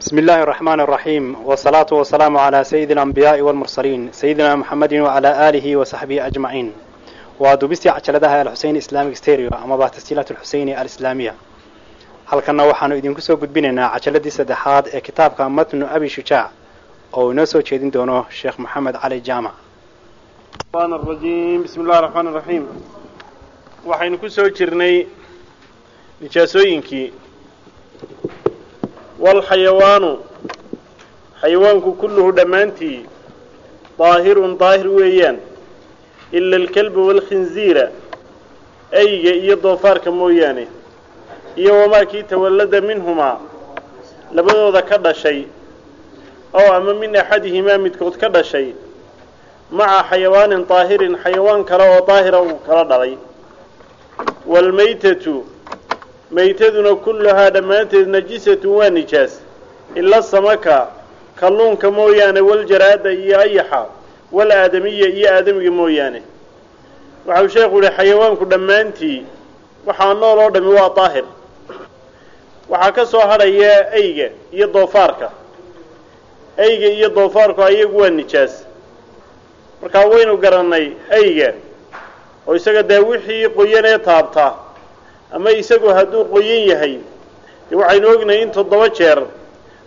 بسم الله الرحمن الرحيم والصلاة والسلام على سيد الأنبياء والمرسلين سيدنا محمد وعلى آله وصحبه أجمعين ودبستي عجلدها الحسين إسلامي ستيريو أما بعد تسجيلات الحسين الإسلامية halkanna waxaanu idinku soo gudbinaynaa cajaladii saddexaad ee kitaabka matnu abi shujaac oo inoo soo jeedin doono sheekh maxamed cali jaamac الرحمن الرجيم بسم الله الرحمن الرحيم waxaynu ku soo jirnay nijaasooyinkii walxayawaanu xayawaanku kulluhu dhammaantii daahirun daahir weeyaan ila alkalba waalkhinziira eyga iyo doofaarka mooyaane iyo wamaa kii tawallada minhumaa labadooda ka dhashay oo ama min axadihimaa midkood ka dhashay maca xayawaanin daahirin xayawaan kale oo daahira uu kala dhalay waalmaytatu maytaduna kulluhaa dhammaanteed najisatun waa nijaas. Ila samaka kalluunka mooyaane waljaraada iyo ayaxa wal aadamiya iyo aadamiga mooyaane. Waxau sheekhu yihi xayawaanku dhammaantii waxaa nool oo dhami waa daahir. Waxaa ka soo hadhaya eyga iyo doofaarka. Eyga iyo doofaarku ayagu waa nijaas. Markaa waynu garannay eyga oo isaga dee wixii qoyan ee taabta ama isagu hadduu qoyan yahay dee waxaynu ognahay in toddoba jeer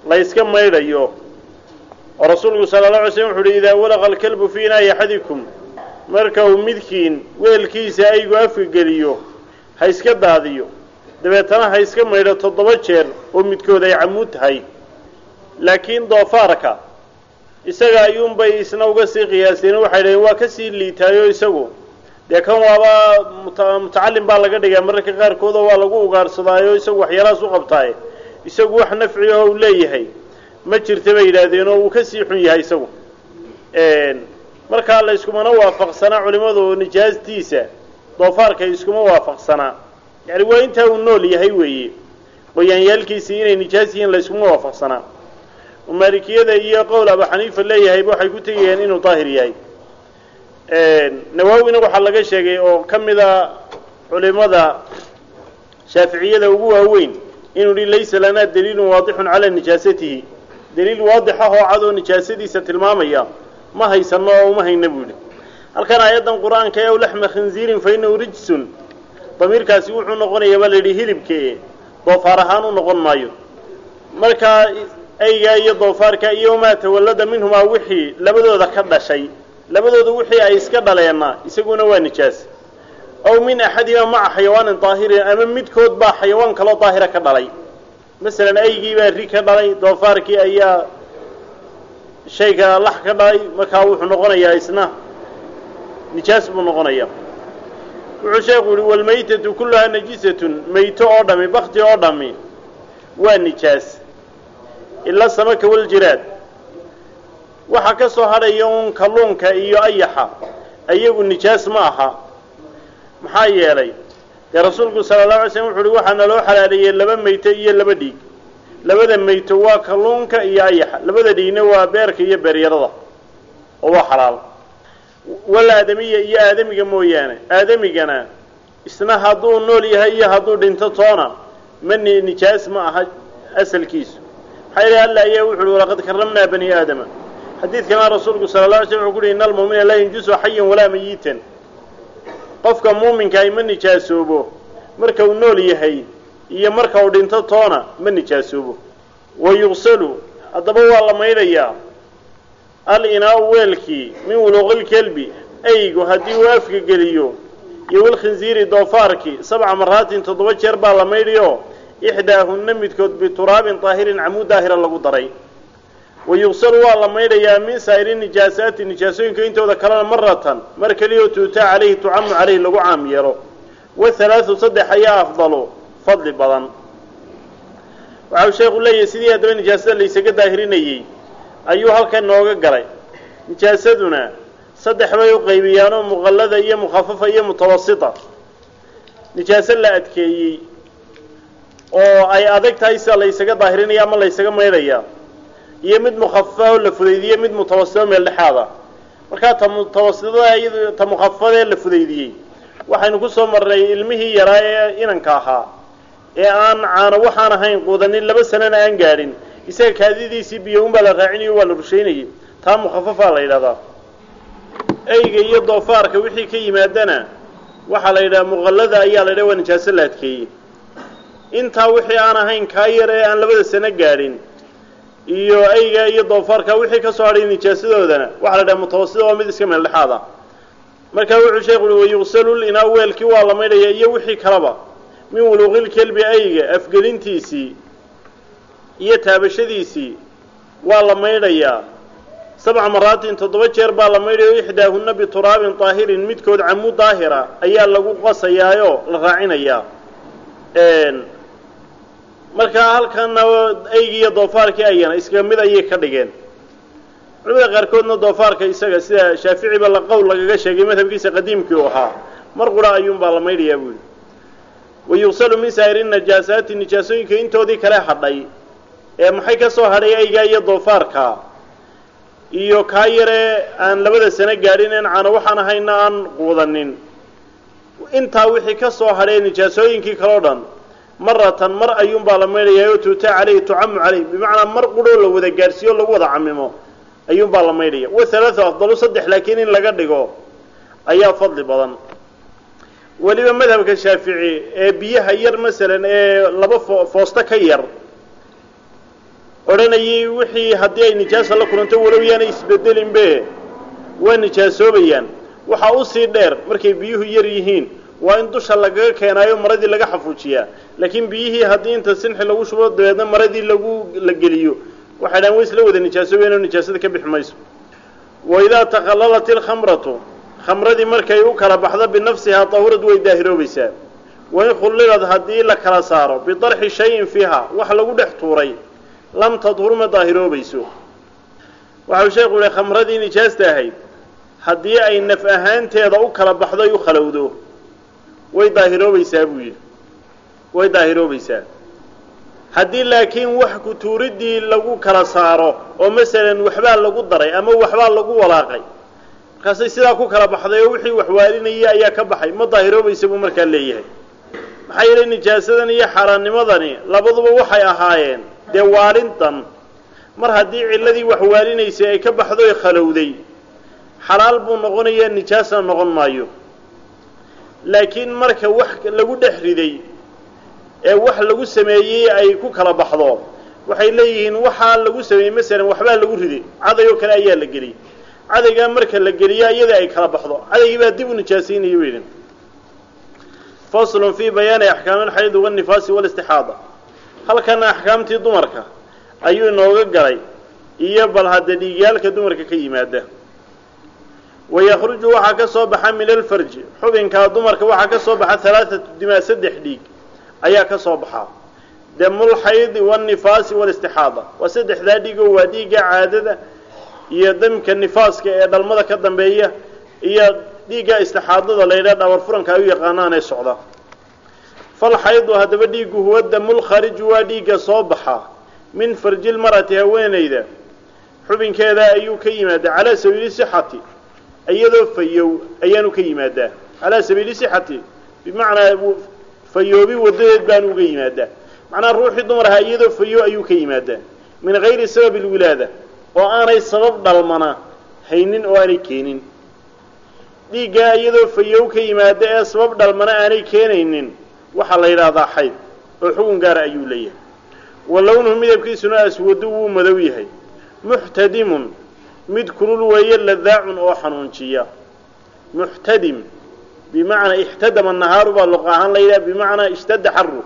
la yska maydhayo. Oo rasuulku sala alla alay slm wuxu uhi idaa walaqa alkalbu fii inaayi axadikum. Marka uu midkiin weelkiisa aygu afka geliyo ha iska daadiyo. Dabeetana ha iska maydho toddoba jeer oo midkood ay camuud tahay. Laakiin doofaarka isaga ayuunbay isna uga sii qiyaaseen. Waxay dhaheen waa ka sii liitaayo isagu dee kan waaba mutacallim baa laga dhigaa mararka qaarkood oo waa lagu ugaarsadaayo isagu waxyaalahaas u qabtaaye isagu wax nafci oo uu leeyahay. Ma jirta bay yidhaahdeen oo uu ka sii xun yahay isagu. Markaa la iskumana waafaqsanaa culimadu nijaastiisa doofaarka iskuma waafaqsanaa. Yani waa intaa uu nool yahay weeye. Qoyaanyaalkiisii inay nijaas yihiin la iskuma waafaqsanaa. Maalikiyada iyo qowl abu xaniifa leeyahayba waxay ku tegayeen inuu daahir yahay nawaawina waxaa laga sheegay oo ka mida culimada shaaficiyada ugu waaweyn inuu hi laysa lanaa daliilun waadixun calaa nijaasatihi. Daliil waadix ah oo cad oo nijaasadiisa tilmaamaya ma haysano oo uma hayna buu yidhi. Halkan aayaddan qur'aanka ee laxma khinziirin fa inahu rijsun. Damiirkaasi wuxuu noqonayaa baa la yidhi hilibkee doofaar ahaan u noqon maayo. Markaa eygaa iyo doofaarka iyo wamaa tawallada minhumaa wixii labadooda ka dhashay labadooda wixii ay iska dhaleenna isaguna waa nijaas. Aw min axadihimaa maca xayawaanin daahirin ama midkood baa xayawaan kaloo daahira ka dhalay. Masalan eygii baa ri ka dhalay doofaarkii ayaa shayga lax ka dhalay markaa wuxuu noqonayaa isna nijaas buu noqonayaa. Wuxuu sheekhu yihi walmaytatu kulluhaa najisatun mayto oo dhami bakti oo dhami waa nijaas. Ila samaka waljiraad waxaa ka soo hadhaya uun kalluunka iyo ayaxa. Ayagu nijaas ma aha. Maxaa yeelay dee rasuulku sala allahu alay slm wuxu uhi waxaa naloo xalaaleeyey laba mayto iyo laba dhiig. Labada mayto waa kalluunka iyo ayaxa. Labada dhiigna waa beerka iyo beeryarada. Oo waa xalaal. Wal aadamiya iyo aadamiga mooyaane aadamigana isna hadduu nool yahay iyo hadduu dhinto toona ma ni nijaas ma aha asalkiisu. Maxaa ilahi alla ayaa wuxu uhi walaqad karamnaa bani aadama xadiidkana rasuulku sala la alay slm wuxuu ku uhi ina almu'mina laa yanjusu xayan walaa mayitan qofka muuminkaay ma nijaasoobo marka uu nool yahay iyo marka uu dhinto toona ma nijaasoobo. Wa yuqsalu haddaba waa la maydhayaa al inaa-u weelkii min wuluuqilkelbi eygu haddii uu afka geliyo iyo walkhinziiri doofaarkii sabca maraatin toddoba jeer baa la maydhayo ixdaahunna midkood bituraabin daahirin camuud daahira lagu daray wa yuqsalu waa la maydhayaa min saa'iri nijaasaati nijaasooyinka intooda kalena maratan mar keliyao tuutaa calayhi tucamu calayhi lagu caam yeelo. Wahalaathu saddex ayaa afdalu fadli badan. Waxau sheekhu leeyahay sidii haddaba nijaasada laysaga daahirinayey ayuu halkan nooga galay. Nijaasaduna saddex bay u qaybiyaanoo muqallada iyo mukhafafa iyo mutawasita. Nijaaso la adkeeyey oo ay adag tahay sida laysaga daahirinaya ama laysaga maydhaya iyo mid mukhafafa oo la fudaydiye mid mutawasito meel dhexaada. Markaa ta mutawasitada iyado ta mukhafafadee la fudaydiyey. Waxaynu ku soo marnay ilmihii yaraa ee inanka ahaa. Ee aan caano waxaan ahayn quudanin laba sanana aan gaadhin. Isaga kaadidiisii biyo unbaa la raacinayo waa la rushaynayay taa mukhafafaa la yidhahdaa eyga iyo doofaarka wixii ka yimaadana waxaa la yidhaha muqallada ayaa la yidhaha waa nijaaso la adkeeyey. Intaa wixii aan ahayn kaa yar ee aan labada sano gaadhin iyo eyga iyo doofaarka wixii ka soo hadhay nijaasadoodana waxaa la yidhaha mutawasida waa mid iska meeldhexaad ah markaa wuxuu sheekhu uhi wayuqsalu linaa weelkii waa la maydhaya iyo wixii kaleba min wuluuqilkelbi eyga afgelintiisii iyo taabashadiisii waa la maydhayaa sabca maraatin toddoba jeer baa la maydhaya ixdaahunna bituraabin daahirin midkood camu daahira ayaa lagu qasayaayoo la raacinayaa markaa halkana eygi iyo doofaarkii ayana iskaga mid ayay ka dhigeen. Culimada qaarkoodna doofaarka isaga sida shaaficiba la qowl lagaga sheegay madhabkiisa qadiimkii u ahaa. Mar qura ayuunbaa la maydhayaa buu yihi wayuqsalu min saa'iri najaasaati nijaasooyinka intoodii kale hadhay. Ee maxay ka soo hadhay eygaa iyo doofaarka? Iyo kaa yaree aan labada sano gaadhin en cano waxaan ahayna aan quudanin. Intaa wixii ka soo hadhay nijaasooyinkii kaleo dhan maratan mar ayuunbaa la maydhayaa oo tuutaa caleyhi tucamu caleyh bimacnaa mar qudhoo la wada gaadhsiiyo lagu wada camimo ayuunbaa la maydhaya wa halaathu afdalu saddex laakiin in laga dhigo ayaa fadli badan. Weliba madhabka shaafici ee biyaha yar masalan ee laba fo foosto ka yar odhanayay wixii haddii ay nijaasa la kulanto walow yaanay isbedelinbe waa nijaasoobayaan waxaa u sii dheer markay biyuhu yar yihiin waa in dusha lagaga keenaayo maradii laga xafuujiyaa laakiin biyihii haddii inta sinxi lagu shubo dabeedna maradii lagu la geliyo. Waxay dhahan way isla wada nijaasoobayan oo nijaasada ka bixi mayso wa idaa taqallalat ilkhamratu khamradii markay u kala baxdo binafsihaa tahurad way daahiroobaysaa. Wain khullilad haddii la kala saaro bidarxi shayin fiiha wax lagu dhex tuuray lam tadhur ma daahiroobayso. Waxau sheekhu yihi khamradii nijaasta ahayd haddii ay naf ahaanteeda u kala baxdo ay u khalowdo way daahiroobaysaa buu yidhi. Way daahiroobaysaa haddii laakiin wax kutuuriddii lagu kala saaro oo masalan waxbaa lagu daray ama waxbaa lagu walaaqay markaasay sidaa ku kala baxday oo wixii waxwaalinayay ayaa ka baxay ma daahiroobaysa buu markaa leeyahay. Maxaa yeelay nijaasadan iyo xaaraannimadani labaduba waxay ahaayeen dee waalintan. Mar haddii cilladii waxwaalinaysay ay ka baxdo ee khalowday xalaal buu noqonayaa nijaasna noqon maayo laakiin marka wax lagu dhex riday ee wax lagu sameeyey ay ku kala baxdo waxay leeyihiin waxaa lagu sameeyey masalan waxbaa lagu riday caday oo kale ayaa la geliyey. Cadaygaa marka la geliyo iyada ay kala baxdo cadaygii baa dib u nijaasaynayo idhin faslun fii bayaani axkaami alxayd wanifaasi walistixaada halkana axkaamtii dumarka ayuu inooga galay iyo bal hadda dhiigyaalka dumarka ka yimaada wayakhruju waxaa ka soo baxa min alfarji xubinkaa dumarka waxaa ka soo baxa halaaatu dimaa saddex dhiig ayaa ka soo baxaa damulxaydi wanifaasi walistixaada waa saddexdaa dhiigoo waa dhiigga caadada iyo damka nifaaska ee dhalmada ka dambeeya iyo dhiigga istixaadada la yidhaha dhawar furanka ay u yaqaanaan ee socda falxaydu haddaba dhiiggu huwa damulkhariju waa dhiigga soo baxa min farjilmarati haweenayda xubinkeeda ayuu ka yimaadaa calaa sabiili sixati iyadoo fayow ayaanu ka yimaadaa. Calaa sabiili sixati bimacnaa fayoobi wadadeed baanu uga yimaadaa. Macnaha ruuxii dumar iyadoo fayow ayuu ka yimaadaa. Min gayri sababi lwilaada oo aanay sabab dhalmana haynin oo aanay keenin. Dhiiggaa iyadoo fayow ka yimaada ee sabab dhalmana aanay keenaynin waxaa la yidhaahdaa xayd oo xugun gaara ayuu leeyahay. Wa lownuhu midabkiisuna aswadu wuu madow yahay. Muxtadimun mid kulul weeye ladaacun oo xanuunjiya. Muxtadim bimacnaa ixtadama nahaaru baa luqa ahaan la yidhaha bimacnaa ishtadda xaru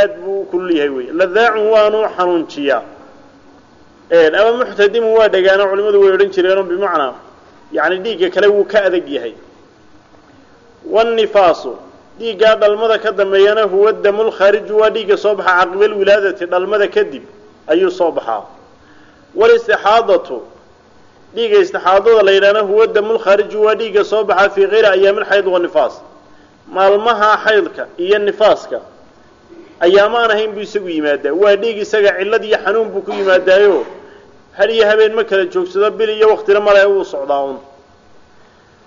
aad buu u kulul yahay wey ladaacun waanu xanuunjiyaa ama muxtadimun waa dhegaano culimmadu way odhan jireenoo bimacnaa yani dhiigga kale wuu ka adag yahay. Wanifaasu dhiiggaa dhalmada ka dambeeyana huwa damulkhaariju waa dhiigga soo baxa caqibal wilaadati dhalmada kadib ayuu soo baxaa. Walistixaadatu dhiigga istixaadada la yidhahna huwa damulkhaariju waa dhiigga soo baxaa fii kayri ayaami alxayd wanifaas maalmaha xaydka iyo nifaaska ayaamaan ahayn buu isagu yimaadaa. Waa dhiig isaga cillad iyo xanuun buu ku yimaadaayo. Had iyo habeen ma kala joogsado bil iyo waktina male wuu socdaa un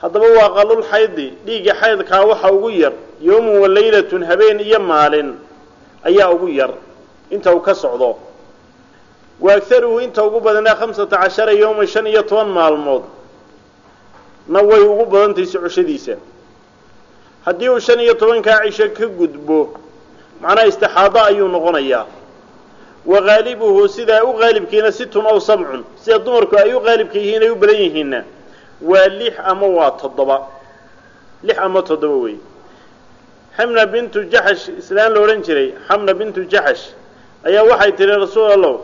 haddaba waa qalul xaydi dhiigga xaydkaa waxa ugu yar yowmun wa laylatun habeen iyo maalin ayaa ugu yar. Inta uu ka socdo wa agharuhu inta ugu badanaa khamsata cashara yowman shan iyo toban maalmood. Na way ugu badantahay socoshadiisa haddii uu shan iyo tobankaa cisho ka gudbo macnaha istixaado ayuu noqonayaa. Wa haalibuhu sidaa u qaalibkiina situn aw sabcun sida dumarku ay u qaalibka yihiin ay u badan yihiinna waa lix ama waa toddoba. Lix ama toddoba wey. Xamna bintu jaxash islaan la odhan jiray xamna bintu jaxash ayaa waxay tihi rasuul allow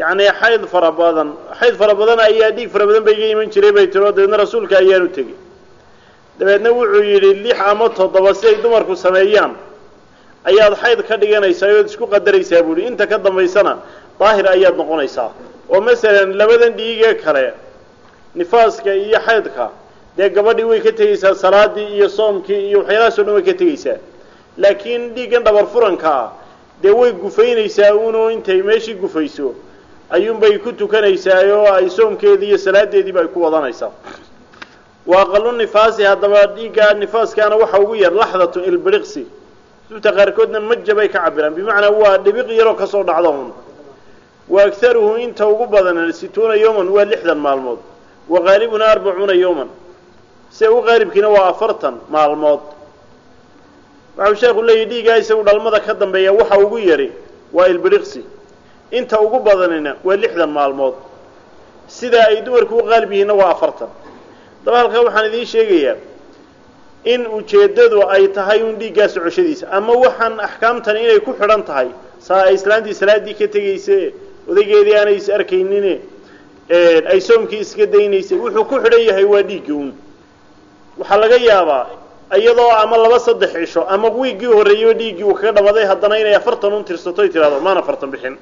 yacni xayd fara badan xayd fara badan ayaa dhiig fara badan ba iga iman jiray bay tiri oo dabeedna rasuulka ayaanu tegey. Dabeedna wuxuu yidhi lix ama toddoba si ay dumarku sameeyaan. Ayaad xayd ka dhiganaysaa ood isku qadaraysaa buuhi inta ka dambaysana daahir ayaad noqonaysaa. Oo masalan labadan dhiigee kale nifaaska iyo xaydka. Dee gabadhii way ka tegaysaa salaadii iyo soomkii iyo waxyaalahaasoo dhan way ka tegaysaa. Laakiin dhiiggan dhabar furanka ah dee way gufaynaysaa uno intay meeshii gufayso ayuunbay ku tukanaysaa oo ay soomkeedii iyo salaadeediiba ay ku wadanaysaa. Wa aqalu nifaasi haddaba dhiigga nifaaskaana waxa ugu yar laxdatun ilbiriqsi kutubta qaarkoodna maja bay ka cabiraan bimacnaa waa dhibiq yaroo ka soo dhacda un wa agharuhu inta ugu badan situuna yowman waa lixdan maalmood. Wa qaalibuna arbacuuna yowman se u qaalibkiina waa afartan maalmood. Waxau sheekhu leeyahy dhiigaa isagu dhalmada ka dambeeya waxa ugu yari waa ilbiriqsi inta ugu badanina waa lixdan maalmood. Sidaa ay dumarku u qaalib yihiinna waa afartan. Daba halkaa waxaan idiin sheegayaa in ujeeddadu ay tahay un dhiiggaa socoshadiisa. Ama waxaan axkaamtan inay ku xidhan tahay saa ay islaantii salaaddii ka tegayse odaygeedii aanay is arkaynine ay soomkii iska daynaysay wuxuu ku xidhan yahay waa dhiigga un. Waxaa laga yaabaa iyadoo ama laba saddex cisho ama wiiggii horreeyaba dhiiggii uu kaga dhamaday haddana inay afartan un tirsato y tidhahdo maan afartan bixin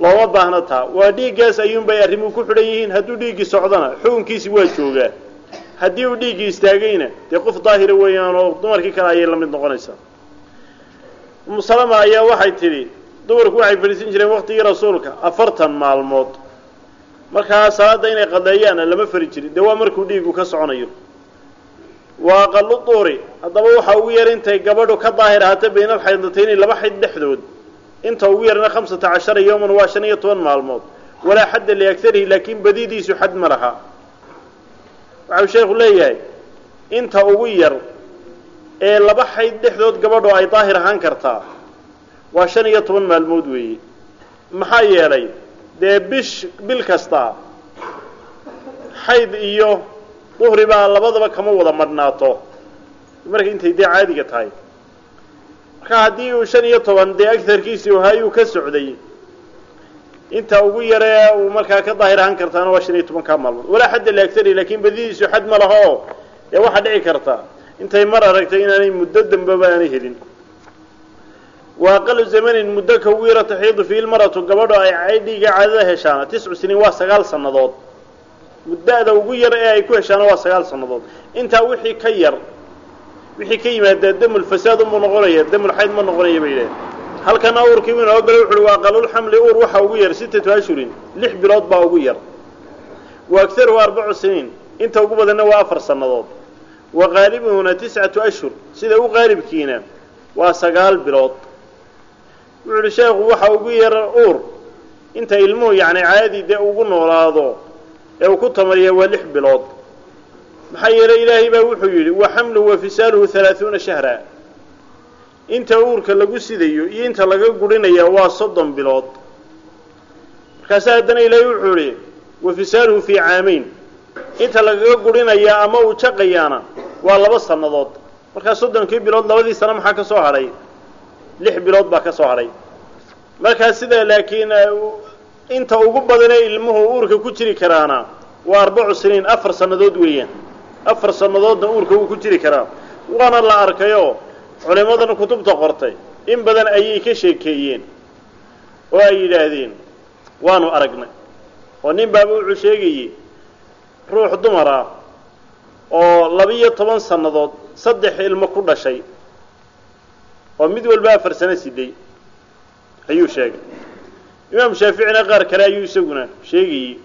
looma baahna taa. Waa dhiiggaas ayuunbay arrimuhu ku xidhan yihiin. Hadduu dhiiggii socdona xukunkiisi waa joogaa. Haddii uu dhiiggii istaagayna dee qof daahira weeyaan oo dumarkii kale ayay la mid noqonaysaa. Umu salama ayaa waxay tidhi dumarku waxay fadhiisan jireen waqtigii rasuulka afartan maalmood. Markaa salaadda inay qadeeyaana lama fari jirin. Dee waa markuu dhiigu ka soconayo. Waa aqalu duuri. Haddaba waxa ugu yar intay gabadhu ka daahir ahaata bayna alxaydatayni laba xayd dhexdood inta ugu yarna khamsata cashara yowman waa shan iyo toban maalmood. Walaa xadda liagarihi laakiin badidiisu xad ma laha. Waxau sheekhu leeyahay inta ugu yar ee laba xayd dhexdood gabadhu ay daahir ahaan kartaa waa shan iyo toban maalmood weeye maxaa yeelay dee bish bil kasta xayd iyo duhri baa labadaba kama wada madhnaato. Marka intay dee caadiga tahay marka haddii uu shan iyo toban dee agarkiisii hayuu ka socday inta ugu yaree uu markaa ka daahir ahaan kartaana waa shan iyo tobankaa maalmood. Walaa xadda liagari laakiin badidiisu xad ma laha oo dee waxaa dhici karta. Intay mar aragtay inaanay muddo dambeba aanay helin. Wa aqalu zamanin muddo ka ugu yaro taxiidu fiihi lmaratu gabadho ay caydhiga caadada heshaana tiscu siniin waa sagaal sannadood. Muddada ugu yar ee ay ku heshaana waa sagaal sannadood. Intaa wixii ka yar wixii ka yimaadaa damulfasaad unbuu noqonaya damulxayd ma noqonaya bay yidhahen halkana uurkii wuu inoo gala wuxuuhi waa aqalulxamli uur waxa ugu yar sittatu ashhurin lix bilood baa ugu yar. Wa agharuhu arbacu siniin inta ugu badanna waa afar sannadood. Wa qaalibuhuna tiscatu ashhur sida u qaalibkiina waa sagaal bilood. Wuxu uhi sheekhu waxa ugu yar uur inta ilmuhu yacni caadi dee ugu noolaado ee uu ku tamariya waa lix bilood maxaa yeelay ilaahay baa wuxuu yidhi wa xamluhu wa fisaaluhu halaahuuna shahra. Inta uurka lagu sidayo iyo inta laga gurinaya waa soddon bilood. Markaasaa haddana ilaahay wuxuu yihi wa fisaaluhu fii caamayn. Inta lagaga gurinayaa ama uu jaqayaana waa laba sannadood. Markaa soddonkii bilood labadii sano maxaa ka soo hadhay? Lix bilood baa ka soo hadhay. Markaa sida laakiin inta ugu badanee ilmuhu uurka ku jiri karaana waa arbacu siniin afar sannadood weeyaan afar sannadoodna uurka wuu ku jiri karaa. Waana la arkayoo culimmadan kutubta qortay. In badan ayay ka sheekeeyeen. Oo ay yidhaahdeen waanu aragnay. Oo nin baaba wuxuu sheegayey ruux dumar ah oo laba-iyo toban sannadood saddex ilmo ku dhashay oo mid walba afar sano siday ayuu sheegay. Imaam shaaficina qaar kale ayuu isaguna sheegayey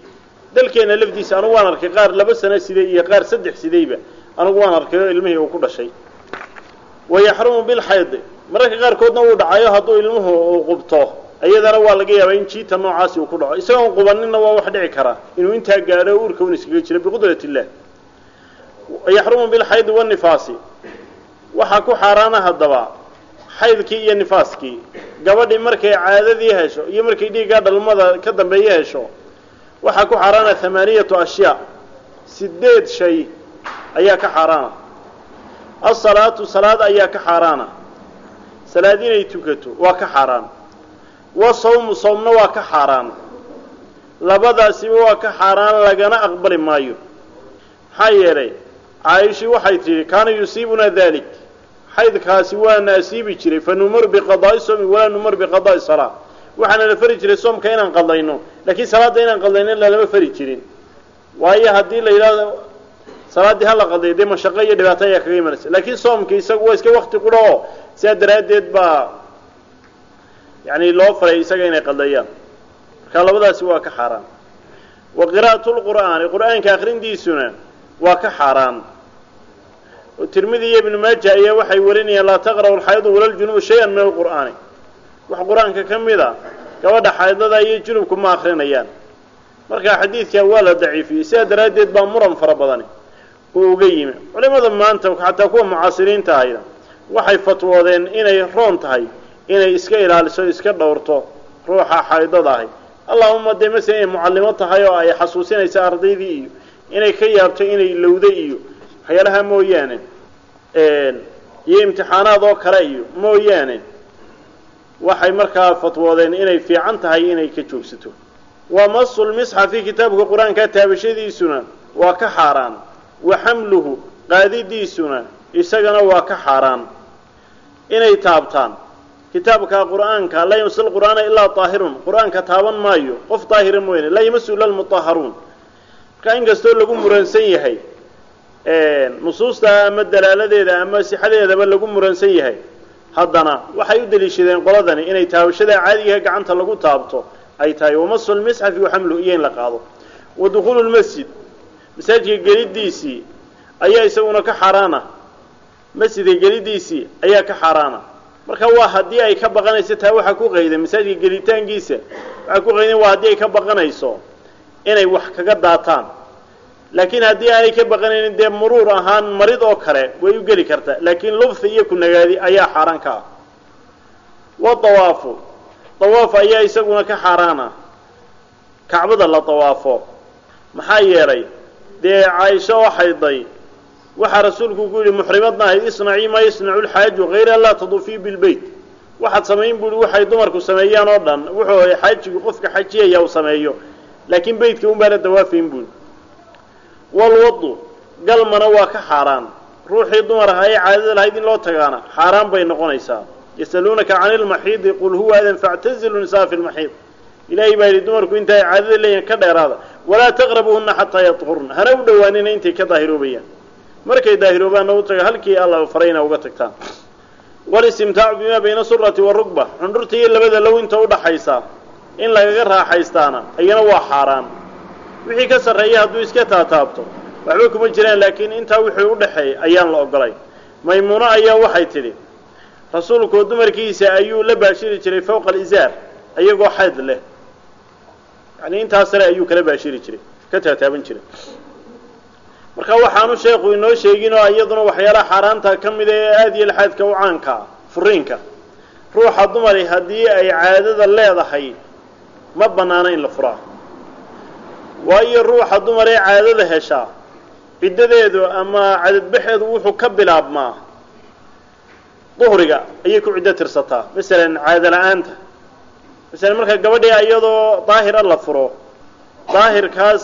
dalkeenna lafdiisa anugu waan arkay qaar laba sano siday iyo qaar saddex sidayba anugu waan arkay oo ilmihii uu ku dhashay. Wayaxrumu bilxaydi mararka qaarkoodna uu dhacayo hadduu ilmuhu uu qubto. Iyadana waa laga yaabaa in jiita noocaasi uu ku dhaco. Isagoon qubaninna waa wax dhici karaa inuu intaa gaadho uurka un iskaga jiro biqudrat illah yaxrumu bilxaydi wanifaasi waxaa ku xaaraana haddaba xaydkii iyo nifaaskii. Gabadhii markay caadadii hesho iyo markay dhiiggaa dhalmada ka dambeeya hesho waxaa ku xaaraana hamaaniyatu ashyaa sideed shay ayaa ka xaaraana. Asalaatu salaad ayaa ka xaaraana. Salaad inay tukato waa ka xaaraan. Wa sawmu sawmna waa ka xaaraan. Labadaasiba waa ka xaaraan lagana aqbali maayo. Maxaa yeelay caaishii waxay tidhi kaana yusiibuna dalik xaydkaasi waana asiibi jiray fa numaru biqadaa'i soomi walaa numaru biqadaa'i salaa waxaana la fari jiray soomka inaan qadayno laakiin salaadda inaan qadayno lalama fari jirin. Waayo haddii la yidhahdo salaaddii hala qadayo dee mashaqo iyo dhibaato ayaa kaga imanaysa. Laakiin soomka isagu waa iska wakti qudha oo sidaa daraaddeed baa yani loo faray isaga inay qadayaan marka labadaasi waa ka xaaraan. Wa qiraa'atu lqur'aani qur'aanka akrintiisuna waa ka xaaraan. Tirmidi iyo ibnu maaja ayaa waxay warinayaan laa taqra'u alxaydu walaljunubu shay-an min alqur'aani. Wax qur'aanka ka mid a gabadha xaydada iyo junubku ma akrinayaan marka xadiidka waa la daciifiyey sidaa daraaddeed baa muran fara badani uu uga yimi culimada maanta xataa kuwa mucaasiriinta ahayda waxay fatwoodeen inay roon tahay inay iska ilaaliso iska dhowrto ruuxa xaydada ahi. Allahuma dee masala inay mucallimo tahay oo ay xasuusinaysa ardaydii iyo inay ka yaabto inay lowda iyo waxyaalaha mooyaane iyo imtixaanaad oo kale iyo mooyaane waxay markaa fatwoodeen inay fiican tahay inay ka joogsato. Wa masu lmisxafi kitaabka qur'aanka taabashadiisuna waa ka xaaraan. Wa xamluhu qaadidiisuna isagana waa ka xaaraan. Inay taabtaan. Kitaabka qur'aanka laa yamasu qur'aana ilaa daahirun qur'aanka taaban maayo qof daahira mooyane laa yamasu ila lmutaharuun marka inkastoo lagu muransan yahay nusuusta ama dalaaladeeda ama sixadeedaba lagu muransan yahay haddana waxay u deliishadeen qoladani inay taabashada caadigaha gacanta lagu taabto. Ay tahay wamasu lmisxafi waxamluhu iyo in la qaado. Wa dukhuulu lmasjid masaajidka gelidiisii ayaa isaguna ka xaaraana masjidka gelidiisii ayaa ka xaaraana marka waa haddii ay ka baqanayso taa waxaa ku qayda masaajidka gelitaankiisa. Waxaa ku qaydan waa haddii ay ka baqanayso inay wax kaga daataan laakiin haddii aanay ka baqanaynin dee muruur ahaan marid oo kale way u geli kartaa laakiin lubthi iyo kunagaadi ayaa xaaraan ka ah. Wa dawaafu dawaaf ayaa isaguna ka xaaraana. Kacbada la dawaafo maxaa yeelay? Dee caaisho oo xayday waxaa rasuulku ku yidhi muxrimadna ahayd isnacii maa yasnacu lxaaju hayra laa tadufii bilbeyt waxaad samayn bu ihi waxay dumarku sameeyaan oo dhan. Wuxuu xaajigu qofka xajiyaya uu sameeyo. Laakiin beytka un baana dawaafayn buui walwadu galmana waa ka xaaraan. Ruuxii dumar ahaa ee caadada lahayd in loo tagaana. Xaaraan bay noqonaysaa. Yasaluunaka cani lmaxiidi qul huwa adan factazilu nisaa fi lmaxiid ilaahay baa yidhi dumarku inta ay caadada leeyihiin ka dheeraada. Walaa taqrabuuhuna xataa yadhurna. Hana u dhowaanina intay ka daahiroobayaan markay daahiroobaanna u taga halkii alla farayna uga tagtaan. Walistimtaacu bimaa bayna surati warugba xundhurta iyo labada low inta udhaxaysa in lagaga raaxaystaana iyana waa xaaraan wixii ka sarreeya hadduu iska taataabto. Waxba kuma jiraan laakiin intaa wixii u dhexeeyay ayaan la ogolay maymuuno ayaa waxay tidhi rasuulku dumarkiisa ayuu la baashiri jiray fowqa alizaar iyagoo xayd leh. Yacni intaas sare ayuu kala baashiri jiray ka taataaban jiray. Marka waxaanu sheekhu inoo sheegin oo iyaduna waxyaalaha xaaraanta ka mida ee aada iyo laxaadka u caanka ah furiinka ruuxa dumari haddii ay caadada leedahay ma bannaano in la furaa waayo ruuxa dumar ee caadada heshaa ciddadeedu ama cadadbaxeedu wuxuu ka bilaabmaa. Duhriga ayay ku ciddo tirsataa masalan caado la'aanta. Masalan marka gabadhii iyadoo daahira la furo daahirkaas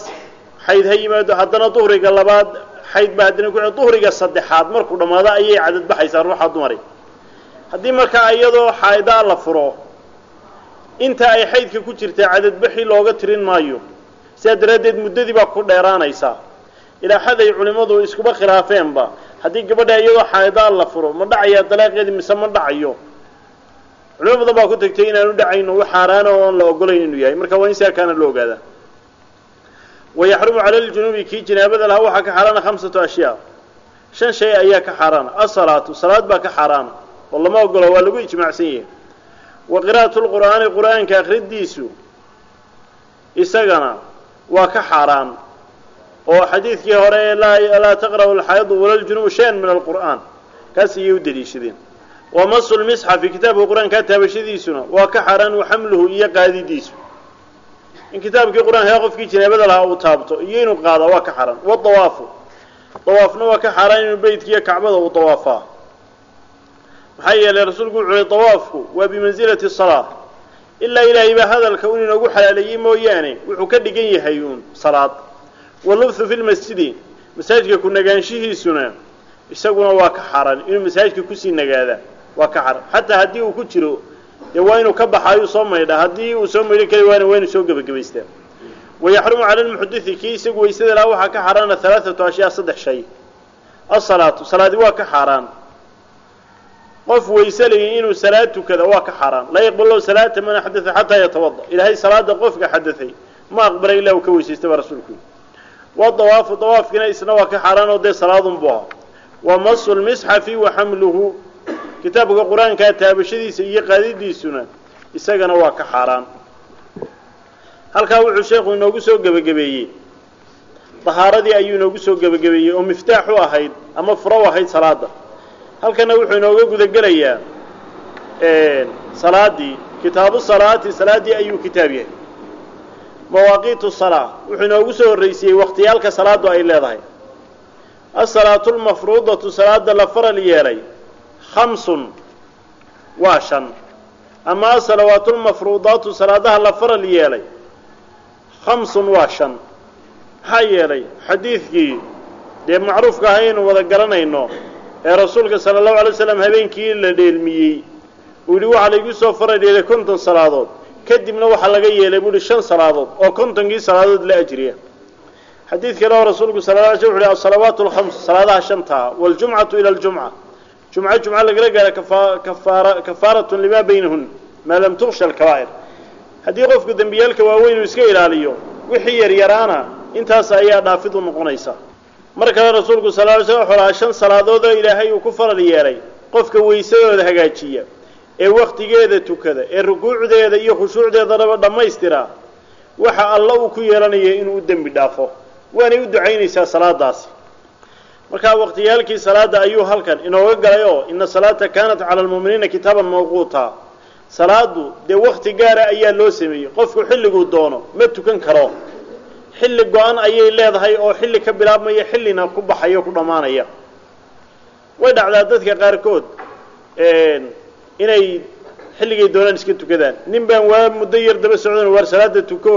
xayd ha yimaado haddana duhriga labaad xayd ba haddana ku duhriga saddexaad markuu dhammaado ayay cadadbaxaysaa ruuxa dumari. Haddii markaa iyadoo xaydaa la furo inta ay xaydka ku jirtaa cadadbaxii looga tirin maayo sidaa daraaddeed muddadii baa ku dheeraanaysaa ilaa xad ay culimmadu iskuba khilaafeenba haddii gabadha iyadoo xaydaa la furo ma dhacayaa dalaaqeedii mise ma dhacayo. Culimo badan baa ku tagtay inaanu dhacayno wax xaaraana oon la ogolayn inuu yahay. Marka waa in sidaa kaana loo ogaadaa wayaxrumu cala ljunuubi kii janaabada lahaa waxaa ka xaaraana khamsatu ashyaa. Shan shay ayaa ka xaaraana. Asalaatu salaad baa ka xaaraana. Oo lama ogolo waa lagu ijmaacsan yahay. Wa qiraa'atu lqur'aani qur'aanka akhridiisu isagana waa ka xaaraan oo xadiidkii hore ee laa taqra'u alxaydu walaljunubu shay-an min alqur'aan. Kaas ayay u daliishadeen. Wa masu lmisxafi kitaabka qur'aankaa taabashadiisuna waa ka xaaraan wa xamluhu iyo qaadidiisu. In kitaabkii qur'aankaa qofkii janaabada lahaa uu taabto iyo inuu qaada waa ka xaaraan. Wadawaafu dawaafna waa ka xaaraan inuu beytkiiyo kacbada uu dawaafaa. Maxaa yeelay rasuulku wuxu uhi dawaafku waa bimansilati salaa ilaa ilaahay baa hadalka un inoogu xalaaleeyey mooyaane wuxuu ka dhigan yahay uun salaad. Walubthu fi lmasjidi masaajidka ku nagaanshihiisuna isaguna waa ka xaran inuu masaajidka ku sii nagaada waa ka xaran. Xataa haddii uu ku jiro dee waa inuu ka baxaayu soo maydha haddii uu soo maydho kali waana waa inuu soo gebagabaystaa wayaxrumu cala lmuxditsi kii isagu waysada laha waxaa ka xaaraana halaathatu ashyaa saddex shay. Asalaatu salaadi waa ka xaaraan qof wayse layay inuu salaad tukada waa ka xaaraan laa yaqbal salaata man axdaa xataa yatawada ilaahay salaada qofka xadaday ma aqbala ilaa uu ka weysaysta baa rasuulku wadawaafu dawaafkiina isna waa ka xaaraan oo dee salaadun buu ahaa. Wa masu lmisxafi wa xamluhu. Kitaabka qur'aankaa taabashadiisa iyo qaadidiisuna isagana waa ka xaaraan halkaa wuxuu sheekhu inoogu soo gebagabeeyey dahaaradii ayuu inoogu soo gebagabeeyey oo miftaax u ahayd ama furo u ahayd salaada halkana wuxuu inooga gudagelayaa salaadii kitaabu salaati salaaddii ayuu kitaab yahay. Mawaaqiitu salaa wuxuu inoogu soo horraysiiyey wakhtiyaalka salaadu ay leedahay. Asalaatu lmafruudatu salaada la faral yeelay khamsun waa shan. Ama asalawaatu lmafruudaatu salaadaha la faral yeelay khamsun waa shan. Maxaa yeelay? Xadiidkii dee macruufka ah aynu wada garanayno ee rasuulka sala allahu alay slam habeenkii la dheelmiyey. Uu yihi waxaa laygu soo faral yeelay konton salaadood. Kadibna waxaa laga yeelay buu ihi shan salaadood oo kontonkii salaadood la ajriya. Xadiid kale oo rasuulku sala la slam wuxu uhi asalawaatu alkhams salaadaha shantaa waljumcatu ila aljumca jumco jumco lagala gaara kafa kafaara kafaaratun limaa baynahun maa lam tuksha alkabaa'ir haddii qofku dembiyaalka waaweyn uu iska ilaaliyo wixii yaryaraana intaas ayaa dhaafid u noqonaysa mar kale rasuulku sal ly wuxuu lahaa shan salaadoodoo ilaahay uu ku faral yeelay qofka weysadooda hagaajiya ee wakhtigeeda tukada ee rukuucdeeda iyo khushuucdeedanaba dhammaystira waxa alla uu ku yeelanaya inuu u dembi dhaafo. Waanay u ducaynaysaa salaadaasi. Markaa waqtiyaalkii salaada ayuu halkan inooga galay oo ina salaata kaanat cala almu'miniina kitaaban mawquuta. Salaadu dee wakti gaara ayaa loo sameeyey. Qofku xilliguu doono ma tukan karo xilli go-an ayay leedahay oo xilli ka bilaabmaya xillina ku baxayo ku dhammaanaya. Way dhacdaa dadka qaarkood inay xilligay doonaan iska tukadaan. Nin baan waa muddo yar daba socdan waar salaada tuko.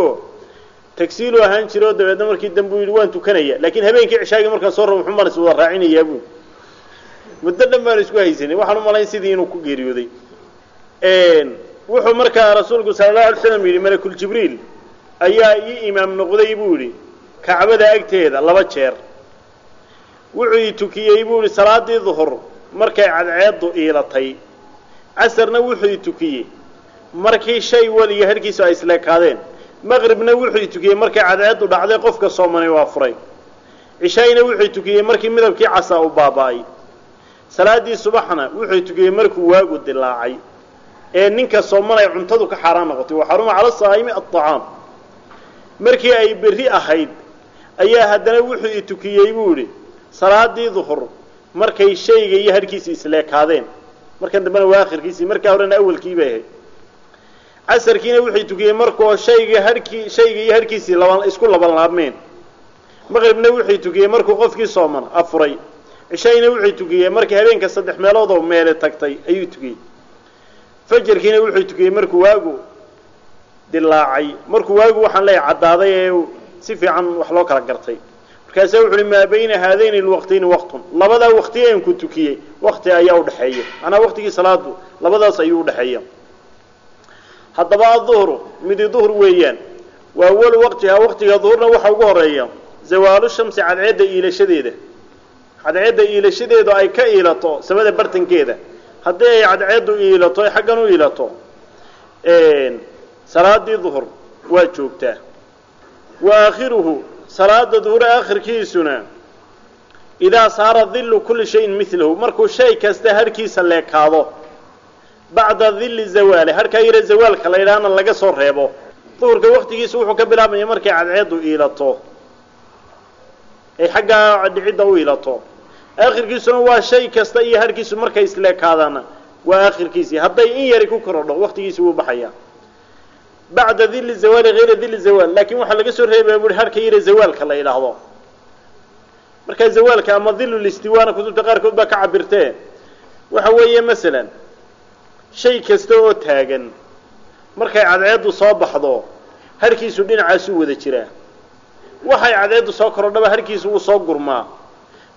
Tagsiilu ahaan jiro dabeedna markii dambe u yidhi waan tukanaya. Laakiin habeenkii cishaagii markaa soo raba wuxuu maras wada raacinayaa buui muddo dhan baan isku haysanay. Waxaan u malayn sidii inuu ku geeriyooday. Wuxuu markaa rasuulku sala allahu alay slam yidhi malakul jibriil ayaa ii imaam noqday buu yidhi kacbada agteeda laba jeer. Wuxuu ii tukiyey buu yidhi salaadii duhur markay cadceeddu iilatay casarna wuxuu ii tukiyey. Markii shay weliga harhkiisu ay isleekaadeen maqribna wuxuu tukiyey markay cadceeddu dhacday qofka soomanay waa furay. Cishaayna wuxuu tukiyey markii midabkii casaa uu baaba'ay. Salaadii subaxna wuxuu tukiyey markuu waagu dilaacay. Ee ninka soomanay cuntadu ka xaaraan noqotay wa xaruma cala saa'imi aطacaam markii ay berri ahayd ayaa haddana wuxuu i tukiyey buu idhi salaadii duhur markay shayga iyo harhkiisi isleekaadeen markan dambena waa akhirkiisii markaa horena awalkii bay ahayd. Casarkiina wuxuu tukiyey markuu shayga harhkii shayga iyo harhkiisii laba isku labanlaabmeen maqribna wuxuu tukiyey markuu qofkii sooman afuray. Cishayna wuxuu tukiyey markii habeenka saddex meeloodoo meele tagtay ayuu tukiyey. Fajarkiina wuxuu tukiyey markuu waagu dilaacay. Markuu waagu waxaan leeyahay caddaaday ee si fiican wax loo kala gartay. Markaasaa wuxu uhi maa bayna haadayni alwaqtayni waqtun. Labadaa waqti eenku tukiyey waqti ayaa udhexeeya macnaa waqtigii salaadu labadaas ayuu udhexeeya haddaba aduhru midi duhur weeyaan waa awalu waqtihaa waqtiga duhurna waxa ugu horreeya zawaalu shamsi cadceedda iilashadeeda. Cadceedda iilashadeedu ay ka iilato samada bartankeeda. Haddii ay cadceeddu iilato ay xaggan u iilato salaadii duhur waa joogtaa. Wa aakhiruhu salaada duhur aakhirkiisuna idaa saara dillu kulli shayin milahu markuu shay kasta harhkiisa leekaado bacda dilli zawaali harkaa yare zawaalka la yidhaahna laga soo reebo. Duhurka waktigiisa wuxuu ka bilaabmaya markay cadceeddu iilato ay xaggaa dhicidda u iilato. Aakhirkiisuna waa shay kasta iyo harkiisu markay isleekaadaana waa aakhirkiisii. Hadday in yari ku korodho waktigiisi wuu baxayaa bacda dilli zawaali hayra dilli zawaal laakiin waxaa laga soo reebaya buuhi harka yare zawaalka la yidhaahdo. Markaa zawaalka ama dilulistiwaana kutubta qaarkood baa ka cabirtee waxa weeye masalan shay kasta oo taagan markay cadceeddu soo baxdo harkiisu dhinacaasuu wada jiraa waxay cadceeddu soo korodhaba harkiisu wuu soo gurmaa.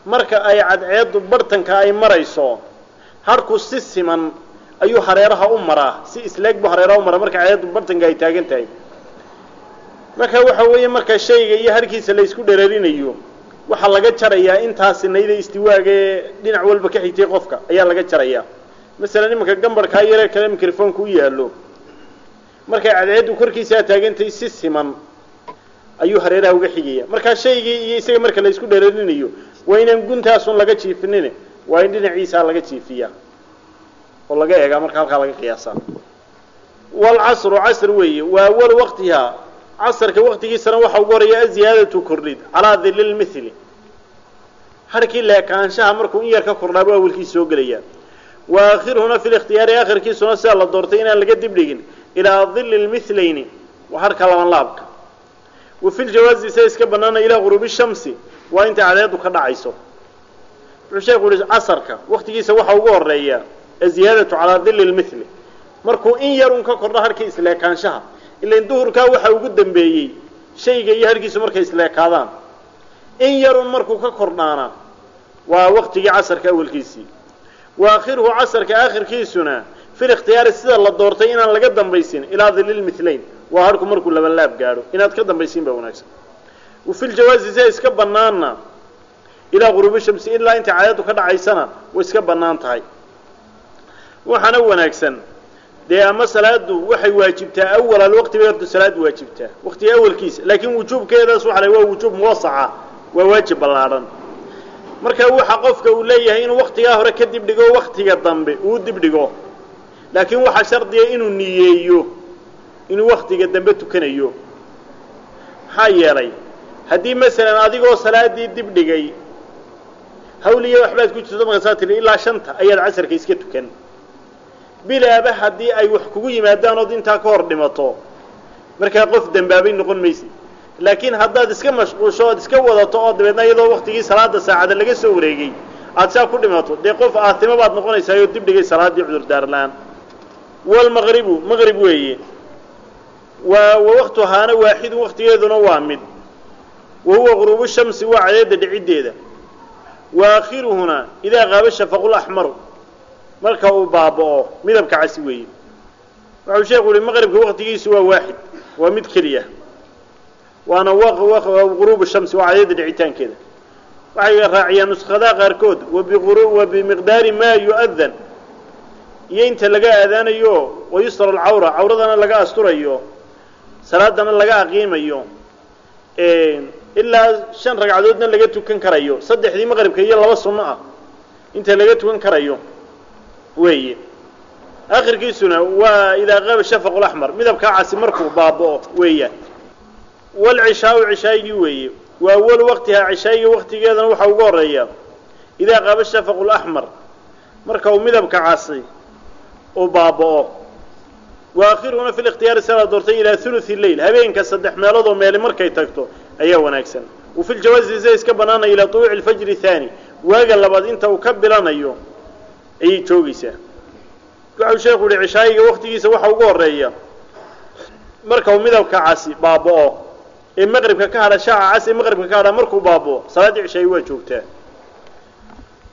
Marka ay cadceeddu bartanka ay marayso harku si siman ayuu hareeraha u maraa. Si isleeg buu hareeraha u maraa. Marka cadceeddu bartanka ay taagan tahay. Marka waxa weeye marka shayga iyo harkiisa la isku dherarinayo waxaa laga jarayaa intaasi nayda istiwaaga ee dhinac walba ka xigtay qofka ayaa laga jarayaa masalan imanka gambarkaa yaree kale microfonka u yaallo. Markay cadceeddu korkiisaa taagantahay si siman ayuu hareeraha uga xigaya. Markaa shaygii iyo isaga marka la isku dherarinayo waa inaan guntaasun laga jiifinin waa in dhinaciisaa laga jiifiyaa oo laga eegaa marka halkaa laga qiyaasaa. Walcasru casr weeye. Waa awal waqtihaa casarka waqtigiisana waxaa ugu horreeya aziyaadatu kordhid calaa dili lmithli harkii leekaanshaha markuu in yar ka kordhaabuu awalkiisa soo gelayaa. Wa aakhiruhuna fi likhtiyaari aakhirkiisuna sidaa la doortay inaan laga dibdhigin ilaa dili lmithlayni waa harka laban laabka. Wa fi ljawaazi se iska banaana ilaa guruubi shamsi. Waa inta cadeedu ka dhacayso. Wuxuu sheeku uhi casarka waqtigiisa waxaa ugu horreeya aziyaadatu calaa dili lmithli markuu in yar un ka kordho harkii isleekaanshaha ilan duhurkaa waxaa ugu dambeeyey shayga iyo harkiisu markay isleekaadaan in yarun markuu ka kordhaana waa waqtigii casarka awalkiisii. Wa aakhiruhu casarka aakhirkiisuna fil ikhtiyaari sida la doortay inaan laga dambaysin ilaa dililmithlayn waa harku markuu laban laab gaadho. Inaad ka dambaysiin baa wanaagsan. Wa fi ljawaazi se iska banaanna ilaa guruubi shamsi ilaa intay caadadu ka dhacaysana way iska bannaan tahay waxaana wanaagsan. Dee ama salaadu waxay waajibtaa awal alwaqti bay horta salaadu waajibtaa. Waqtiga awalkiisa laakiin wujuubkeedaas waxa la waa wujuub muwasaca waa waajib ballaadhan marka waxa qofka uu leeyahay inuu waktigaa hore ka dib dhigo waktiga dambe uu dib dhigo. Laakiin waxaa shardiya inuu niyeeyo inuu waktiga dambe tukanayo. Maxaa yeelay haddii masalan adigoo salaadii dib dhigay hawliya waxbaad ku jirto markaasaa tihi ilaa shanta ayaad casarka iska tukan bilaaba haddii ay wax kugu yimaadaan ood intaa ka hor dhimato. Markaa qof dembaabay noqon maysid laakiin haddaad iska mashquusho ood iska wadato oo dabeedna iyadoo waktigii salaada saacada laga soo wareegay aad saa ku dhimato dee qof aatimo baad noqonaysaa oo dib dhigay salaaddii cudurdaar la'aan walmaqribu maqrib weeye. Waa wa waktuhaana waaxidun waktigeeduna waa mid. Wa huwa guruubu shamsi waa cadeedda dhiciddeeda wa aakhiruhuna idaa qaaba shafaqul axmaru marka uu baaba'o midabka casi weeye. Waxau sheekhu uhi maqribka waktigiisu waa waaxid waa mid keliya. Waana guruubu shamsi waa cadeedda dhicitaankeeda. Waxay raaciyaan nuskhadaha qaarkood wa bimiqdaari maa yu'adan iyo inta laga aadaanayo wayustra alcawra cawradana laga asturayo salaadana laga aqiimayo ilaa shan ragcadoodna laga tukan karayo. Saddexdii maqribka iyo laba sunno ah inta laga tukan karayo weeye. Akhirkiisuna waa idaa qaaba shafaq laxmar midabkaa casi markuu baaba'o weeyaan walcishaau cishaayigii weeye. Wa awalu waqtihaa cishaayiga waqtigeedana waxaa ugu horreeya idaa qaaba shafaqu laxmar marka uu midabka casi uu baaba'o. Wa aakhiruhuna fi likhtiyaari sala doortay ilaa huluthi leyl habeenka saddex meeloodoo meeli markay tagto ayaa wanaagsan. Wa fi ljawaazi se iska ilaa tuluuci alfajri thaani. Waaga labaad inta uu ka bilanayo ayay joogaysaa waxau sheekhu yihi cishaayiga waktigiisa waxa ugu horreeya marka uu midabka casi baaba'o. Ee maqribka ka hadha shaaca cas ee maqribka ka hadha markuu baaba'o salaaddii cishaayi waa joogtaa.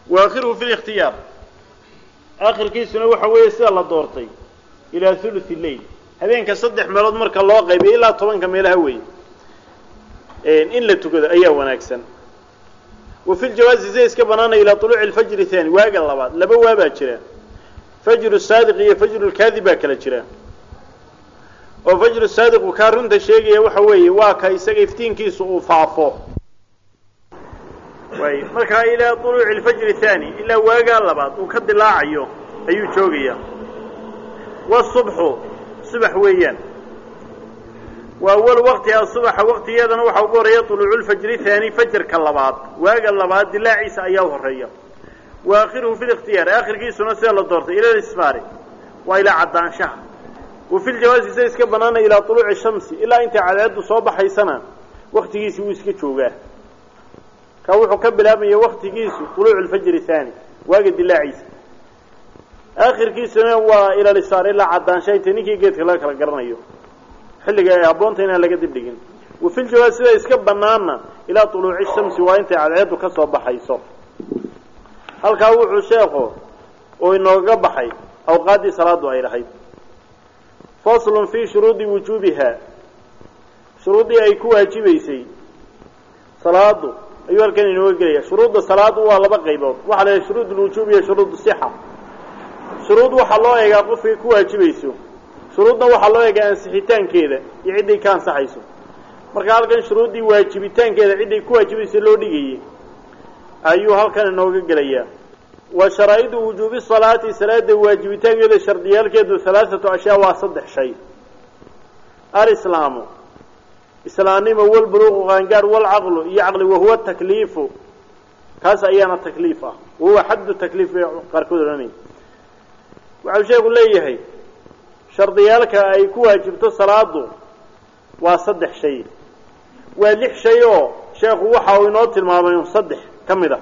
Wa aakhiruhu fi likhtiyaar aakhirkiisuna waxa weeye sida la doortay ilaa huluthi leyl habeenka saddex meelood marka loo qaybiyo ilaa tobanka meelaha weeye. In la tukado ayaa wanaagsan wa fi ljawaazi se iska banaanaya ilaa tuluuci alfajri thani waaga labaad laba waa baa jira fajru saadiq iyo fajru lkaadib baa kala jira oo fajru saadiqu kaa runta sheegaya waxa weeye waa ka isaga iftiinkiisu uu faafo. Way markaa ilaa tuluuci alfajri thani ilaa waagaa labaad uu ka dilaacayo ayuu joogaya wasubxu subax weeyaan waa awal waqtiha subaxa waqtigeedana waxaa ugu horreeya tuluuculfajri haani fajarka labaad. Waaga labaad dilaaciisa ayaa u horreeya. Wa aakhiruhu fi likhtiyaar aakhirkiisuna sida la doortay. Ila lisfaari waa ilaa caddaanshaha wa fi ljawaasi sida iska banaana ilaa tuluuci shamsi. Ilaa intay cadeedu soo baxaysana waktigiisi wuu iska joogaa. Ka wuxuu ka bilaabmaya waktigiisu tuluucu lfajri haani waaga dilaaciisa. Aakhirkiisuna waa ila lisfaar ilaa caddaanshaha inta ninkii geedka laga kala garanayo xilliga ay habboonta inaan laga dib dhigin wa fi ljawaas sida iska banaana ilaa tuluuci shamsi waa intay cadceedu ka soo baxayso. Halkaa wuxuu sheekhu uu inooga baxay awqaaddii salaadu ay lahayd. Faslun fii shuruudi wujuubiha. Shuruuddii ay ku waajibaysay salaadu ayuu halkan inooga gelaya shuruudda salaadu waa laba qaybood. Waxaa la yahay shuruud lwujuub iyo shuruud sixa. Shuruud waxaa loo eegaa qofkay ku waajibayso shuruudna waxaa loo eegaa ansixitaankeeda iyo cidday ka ansaxayso. Marka halkan shuruuddii waajibitaankeeda cidday ku waajibaysa loo dhigayay ayuu halkan inooga gelayaa. Wa sharaa'idu wujuubi salaati salaada waajibitaankeeda shardiyaalkeedu halaathatu ashyaa waa saddex shay. Alislaamu islaamnimo walbuluuqu qaangaar walcaqlu iyo caqli wahuwa takliifu. Kaas ayaana takliif ah. Wahuwa xaddu takliif bay qaarkood odhanaya waxau sheeku leeyahay shardiyaalka ay ku waajibto salaadu waa saddex shay. Waa lix shay oo sheekhu waxa uu inoo tilmaamay saddex ka mid a.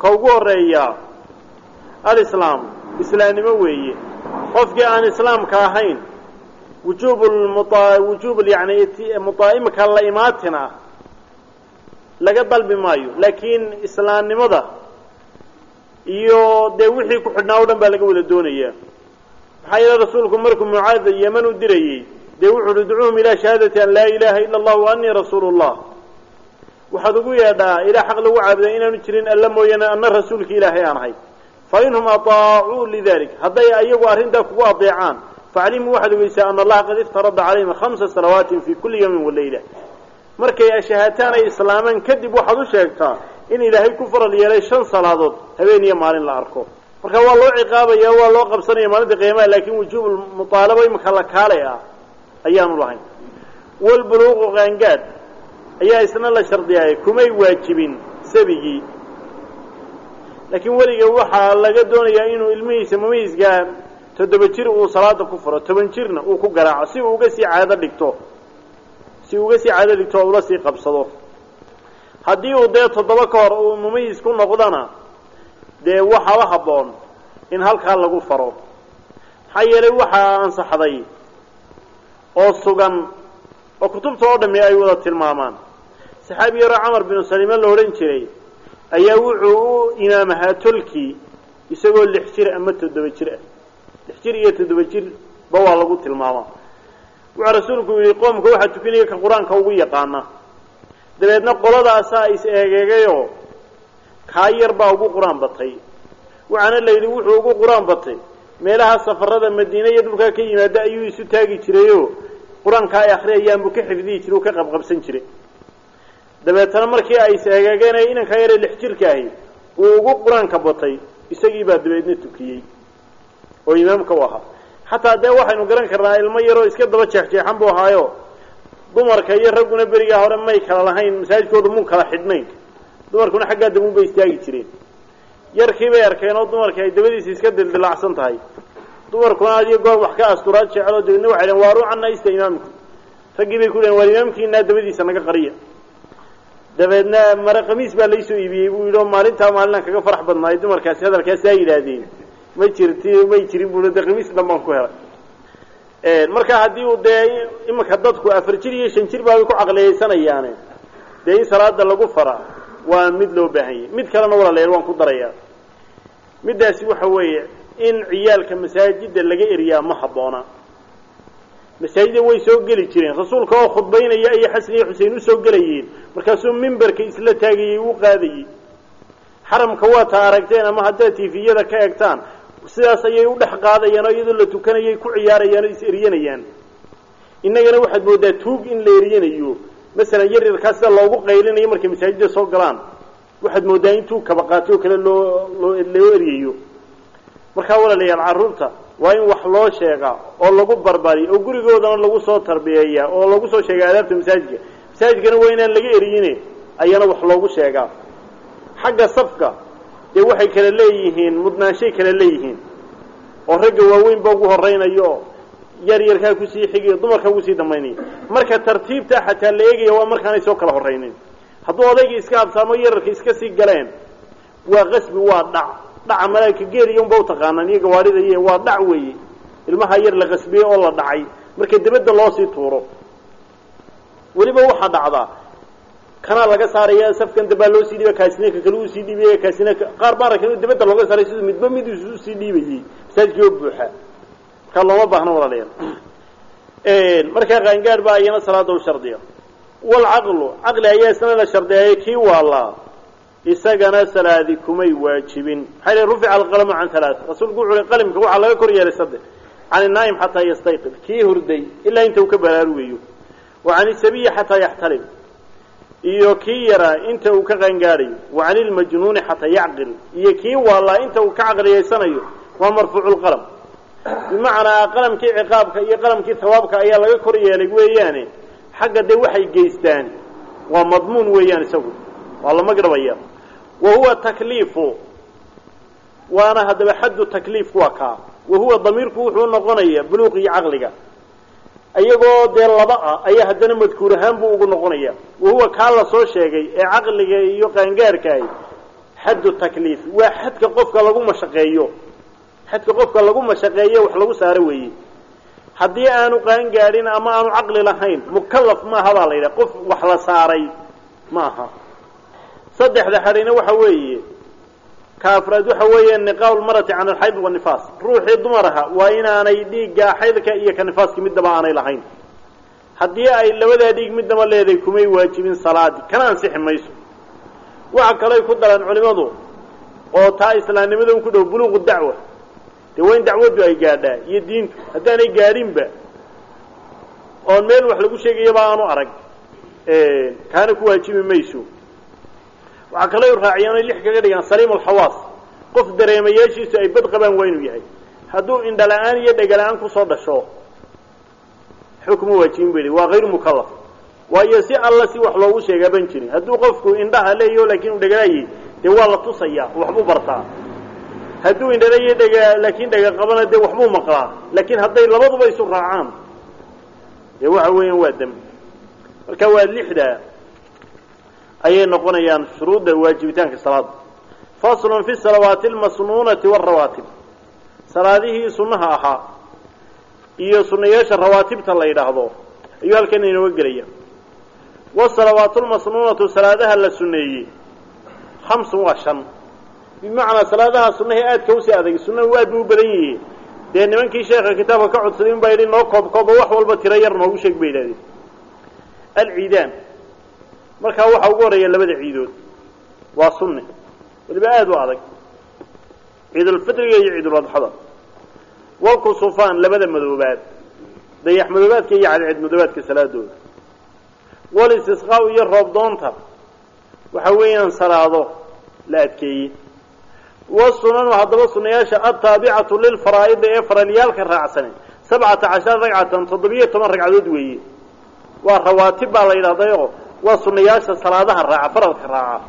Ka ugu horeeyaa alislaam islaamnimo weeye. Qofkii aan islaamka ahayn wujuub wujuub yani mutaa'imka la imaatina laga dalbi maayo. Laakiin islaamnimada iyo dee wixii ku xidhnaa o dhan baa laga wada doonayaa maxaa yeele rasuulku markuu mucaada yeman u dirayey dee wuxu uhi ducuuhum ilaa shahaadati an laa ilaaha ila allah wa anii rasuulu waxaad ugu yeedhaa ilaa xaq lagu caabuday inaanu jirin alla mooyaane anna rasuulka ilaahay aan ahay. Fa inhum ataacuu lidalik. Hadday ayagu arrintaa kugu adeecaan faclimuu waxaad ogeysaa ana allaha qad iftarada calayhim khamsa salawaatin fi kulli yawmin walayla markay ashahaataan ay islaamaan kadib waxaad u sheegtaa in ilaahay ku faral yeelay shan salaadood habeen iyo maalin la arko marka waa loo ciqaabaya waa loo qabsanaya maalinta qiyaamaha laakin wujuub muaalaba imika la kaalay ah ayaanu lahayn. Walbuluuqu qaangaad ayaa isna la shardiyaaya kumay waajibin sabigii laakiin weliga waxaa laga doonayaa inuu ilmihiisa mamiisgaa toddoba jir uu salaada ku furo toban jirna uu ku garaaco si uu uga sii caado dhigto. Si uu uga sii caado dhigto oo ula sii qabsado. Haddii uu dee toddoba ka hor uu mumayis ku noqdana dee waxaba habboon in halkaa lagu faro. Maxaa yeelay waxaa ansaxday oo sugan oo kutubta oo dhami ay wada tilmaamaan. Saxaabi yaroo camar binu salime la odhan jiray ayaa wuxuu u imaam ahaa tolkii isagoo lix jir ama toddoba jir ah. Lix jir iyo toddoba jir ba waa lagu tilmaamaa. Wuxuu rasuulku yidhi qoomka waxaa tukanaya ka qur'aanka ugu yaqaana. Dabeedna qoladaasaa is eegeegayoo kaa yar baa ugu qur'aan batay. Waxaana la yidhi wuxuu ugu qur'aan batay. Meelaha safarada madiine iyo dhulkaa ka yimaada ayuu isu taagi jirayoo qur'aanka ay akriyayaan buu ka xifdihi jiray uu ka qabqabsan jiray. Dabeetana markii ay is eegeegeen ee inankaa yare lix jirka ahi uu ugu qur'aanka batay isagii baa dabeedna tukiyey. Oo imaamka u ahaa. Xataa dee waxaynu garan karnaa ilmo yaroo iska daba jeexjeexan buu ahaayo. Dumarka iyo ragguna berigaa hore may kala lahayn masaajidkoodu mun kala xidhnayn dumarkuna xaggaa damuun bay istaagi jireen. Yarkii bay arkeen oo dumarkii ay dabadiisa iska dildilacsan tahay. Dumarkuna adiyo goor wax ka asturaad jecelo dabeedna waxay dheen waaruu canaysta imaamku. Raggii bay ku dheheen waar imaamkiinaa dabadiisa naga qariya. Dabeedna mare kamiis baa laysoo iibiyey buu yidhi oo maalintaa maalinaan kaga farax badnaay dumarkaasi hadalkaasaa yidhaahdeen. Ma jirti may jirin buu de kamiis dhan ku helay. Marka haddii uu dee iminka dadku afar jir iyo shan jir baabay ku caqliyeysanayaane. Dee in salaada lagu fara waa mid loo baahan yahy mid kalena walaalayaal waan ku darayaa middaasi waxa weeye in ciyaalka masaajida laga eriyaa ma habboona. Masaajida way soo geli jireen. Rasuulka oo khudbaynaya iyo xasan iyo xusein u soo gelayeen markaasuu mimberka isla taagayey u qaadayey xaramka waa taa aragteen ama haddaad tifiyada ka egtaan sidaas ayay u dhex qaadayaan oo iyadoo la tukanayay ku ciyaarayaan oo is eryanayaan innagana waxaad moodaa tuug in la eryanayo masalan yaryarkaa sida loogu qaylinayo markay masaajida soo galaan waxaad moodaa in tuug kaba qaatay oo kale loo loo loo eryayo markaa walaalayaal carruurta waa in wax loo sheegaa oo lagu barbariya oo gurigoodana lagu soo tarbiyeeyaa oo lagu soo sheega aadaabta masaajidka. Masaajidkana waa inaan laga eriyine ayana wax loogu sheegaa. Xagga safka dee waxay kala leeyihiin mudnaanshay kala leeyihiin oo ragga waaweynba ugu horaynayo yar yarkaa ku sii xigayo dumarkaa ku sii dambaynaya marka tartiibta xataa la eegaya waa markaanay soo kala horraynin. Hadduu odaygii iska habsaamo yararka iska sii galeen waa qasbi waa dhac. Dhaca malaa'ika geeliya unba utaqaanaan iyo gawaarida iyo waa dhac weeye ilmaha yar la qasbiyey oo la dhacay. Marka dibadda loo sii tuuro. Weliba waxaa dhacdaa kanaa laga saaraya safkan dambaa loo sii dhiiba kaasina ka kale uu sii dhiibaya kaasina qaar baan arkan in dibadda looga saaray siduu midba mid isu sii dhiibayey masaajidkii oo buuxa markaa looma baahno walaalayaal markaa qaangaadh baa iyana salaada u shardiya walcaqlu caqli ayaa isna la shardiyaye kii waalaa isagana salaadi kumay waajibin. Maxaa yihi rufica alqalamu can halaat rasuulku wuxu uhi qalimka waxaa laga kor yeelay saddex. Can inaa'im xataa yastayqid. Kii hurday ilaa inta uu ka baraarugayo wa can isabiyi xataa yaxtalim. Iyo kii yaraa inta uu ka qaangaadhayo. Wa can ilmajnuuni xataa yacqil. Iyo kii waalaa inta uu ka caqliyaysanayo waa marfuucu lqalam bimacnaa qalamkii ciqaabka iyo qalamkii hawaabka ayaa laga kor yeelay weeyaane. Xagga dee waxay geystaan? Waa madmuun weeyaan isagu. Waa la magdhabaya wa huwa takliifu. Waana haddaba xaddu takliifku waa kaa. Wa huwa damiirku wuxuu noqonaya buluuq iyo caqliga. Iyagoo dee laba ah ayaa haddana madkuur ahaan buu ugu noqonaya wa huwa kaa la soo sheegay ee caqliga iyo qaangaarkaah xaddu takliif. Waa xadka qofka lagu mashaqeeyo xadka qofka lagu mashaqeeyo wax lagu saaro weeye. Haddii aanu qaangaadhin ama aanu caqli lahayn mukallaf maaha baa la yidhaha qof wax la saaray ma aha saddexda xadhina waxa weeye ka afraad waxa weeye niqaa lmarati can alxayd wanifaas ruuxii dumar aha waa inaanay dhiigga xaydka iyo ka nifaaska midnaba aanay lahayn. Haddii ay labadaa dhiig midnaba leedahay kumay waajibin salaadii kana ansixi mayso. Waxa kaley ku daran culimadu oo taa islaamnimada un ku dhow buluuqu dacwa dee waa in dacwaddu ay gaadhaa iyo diintu haddaanay gaadhinba oon meel wax lagu sheegayaba aanu arag. Kaana ku waajibi mayso. Waxaa kaloo raaciyaan oy lix kaga dhigaan saliim alxawaas. Qof dareemayaashiisu ay bad qabaan waa inuu yahay. Hadduu indhala-aan iyo dhegala-aan ku soo dhasho xukmu waajibin ba waa hayru mukallaf. Waayo si alla si wax loogu sheegaa ban jirin. Hadduu qofku indhaha leeyaho laakiin uu dhegalaayay dee waa la tusayaa waxbuu bartaa hadduu indhalayo dhega laakiin dhega qabana dee waxbuu maqlaa. Laakiin hadday labaduba isu raacaan dee waxa weeyaan waa dembi marka waa lixda ayay noqonayaan shuruudda waajibitaanka salaada faslun fi salawaati almasnuunati warawaatib salaadihii sunnaha ahaa iyo sunayaasha rawaatibta la yidhaahdo ayuu halkan inooga gelaya wasalawaatu lmasnuunatu salaadaha la suneeyey hamsun waa shan bimacnaa salaadaha sunnaha aadka u sii adag sunnahu aad buu u badan yihi dee nimankii sheekha kitaabka ka codsaday in baa yidhi noo koob koobo wax walba tiro yar noogu sheeg bay yidhahdeen alciidaan markaa waxaa ugu horreeya labada ciidood waa sunne weliba aada u adag ciidulfitriga iyo ciiduladxada walkusufaan labada madoobaad dayax madoobaadka iyo cadceed madoobaadka salaadooda walistisqaau iyo roob doonta waxa weeyaan salaado la adkeeyey wasunanu haddaba sunayaasha altaabicatu lilfaraa'idi ee faralyaalka raacsane sabcata cashara ragcatan toddobiyo toban ragcadood weeye. Waa rawaatib baa la yidhahdayo waa sunayaasha salaadaha raaca faralka raaca.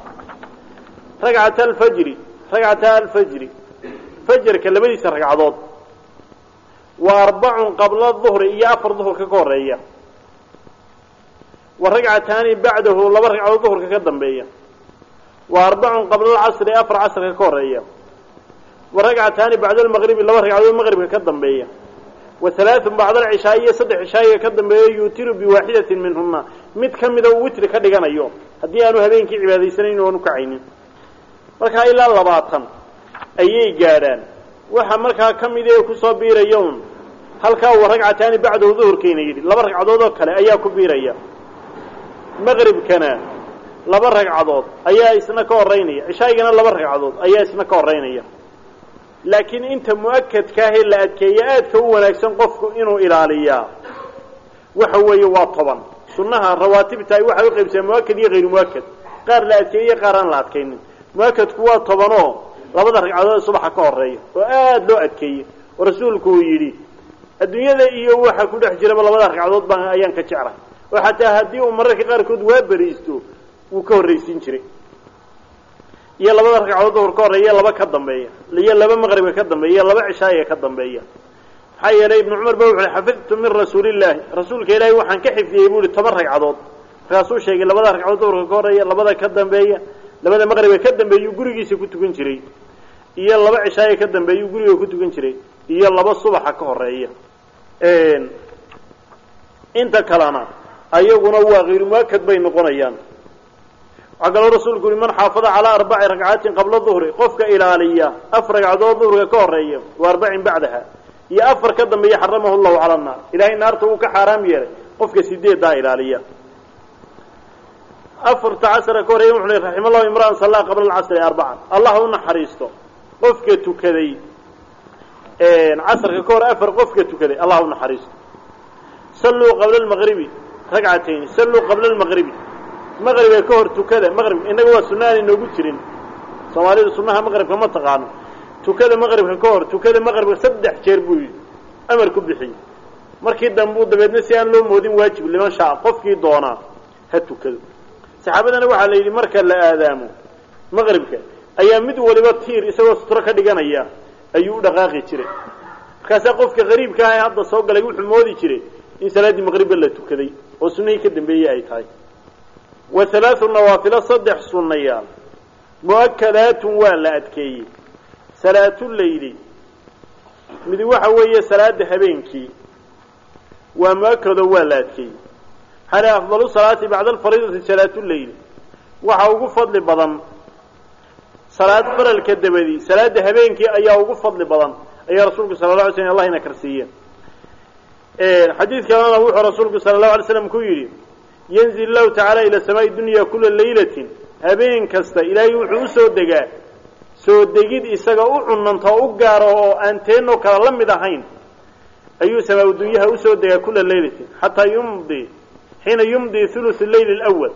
Ragcata alfajri ragcata alfajri. Fajarka labadiisa ragcadood. Waa arbacun qabla duhri iyo afar duhurka ka horreeya wa ragcataani bacdahu laba ragcadood duhurka ka dambeeya wa arbacun qabla alcasri afar casrka ka horreeya. Wa ragcataani bacda almaqribi laba ragcadood maqribka ka dambeeya. Wa halaaثun bacda alcishaai iyo saddex cishaayiga ka dambeeya yuutiru biwaaxidatin minhuna mid ka mida uu witri ka dhiganayo haddii aanu habeenkii cibaadaysanayn oanu kacaynin. Markaa ilaa labaatan ayay gaadhaan. Waxa markaa ka mid ee ku soo biiraya un halkaa wa ragcataani bacdahu duhurkayna yidhi laba ragcadood oo kale ayaa ku biiraya. Maqribkana laba ragcadood ayaa isna ka horeynaya cishaagana laba ragcadood ayaa isna ka horeynaya laakiin inta mu'akadkaahee la adkeeya aadka u wanaagsan qofku inuu ilaaliyaa waxa weeye waa toban. Sunnaha rawaatibtahay waxay u qaybsaa mu'akad iyo hayru mu'akad qaar la adkeeyey qaar aan la adkaynin mu'akadku waa tobanoo labada ragcadood ee subaxa ka horreeya oo aada loo adkeeyey oo rasuulku uu yidhi adduunyada iyo waxa ku dhex jiraba labada ragcadood baan ayaan ka jeclahay. Oo xataa haddii uu mararka qaarkood waa beriisto wuu ka horraysiin jiray. Iyo labada ragcadood duhur ka horreeya laba ka dambeeya. Iyo laba maqribka ka dambeeya laba cishaaya ka dambeeya. Maxaa yeelay ibnu cumar ba wuxu uhi xafidtu min rasuulillaahi rasuulka ilaahay waxaan ka xifdiyey bu uhi toban ragcadood. Markaasuu sheegay labada ragcadood duhurka ka horreeya labada ka dambeeya labada maqribka ka dambeeyuu gurigiisa ku tukan jiray. Iyo laba cishaaya ka dambeeyuu guriga ku tukan jiray. Iyo laba subaxa ka horreeya inta kalena ayaguna waa kayru muakad bay noqonayaan waxaa kaloo rasuulku uhi man xaafada calaa arbaci ragcaatin qabla duhri qofka ilaaliya afar ragcadood duhriga ka horreeya wa arbacin bacdaha iyo afar ka dambeeya xaramahu llahu cala annaar ilahay naarta uu ka xaaraam yeelay qofka sideeddaa ilaaliya afarta casra ka horreeya wuxu raxima allahu imra'an sallaa qabla alcasri arbacan allah u naxariisto qofka tukaday casrka ka hor afar qofka tukaday allah u naxariisto salluu qabla almaqribi ragcatayn salluu qabla almaqribi maqriga ka hor tukada maqrib innaga waa sunna aan inoogu jirin. Soomaalidu sunnaha maqribka ma taqaano. Tukada maqribka ka hor tukada maqribka saddex jeer buu yidhi. Amar ku bixiyey. Markii dambuu dabeedna si aan loo moodin waajib liman shaa qofkii doonaa ha tukado. Saxaabadana waxaa la yidhi marka la aadaamo maqribka ayaa mid waliba tiir isagoo sutro ka dhiganaya ayuu u dhaqaaqi jiray. Markaasaa qofka qariibka ah ee hadda soo galay wuxuu moodi jiray in salaaddii maqribba la tukaday oo sunnihii ka dambeeyey ay tahay wa halaathu nawaafilo saddex sunnayaal mu'akadaatun waa la adkeeyey. Salaatuleyli midi waxa weeye salaada habeenkii. Waa mu'akado waa la adkeeyey. Hale afdalu salaati bacda alfariidati salaatuleyli waxa ugu fadli badan salaad faralka dabadi salaada habeenkii ayaa ugu fadli badan ayaa rasuulku sala la alay slm allah ina karsiiye xadiid kalena wuxuu rasuulku sala allahu alay slam ku yidhi yanzil lahu tacaala ila samaai dunya kula laylatin. Habeen kasta ilaahay wuxuu u soo degaa. Soo degid isaga u cunanta u gaaro oo aan kale la mid ahayn. Ayuu samaa dunyaha u soo degaa kula laylatin. Xataa yumdi xiina yumdi thuluth leyl lwal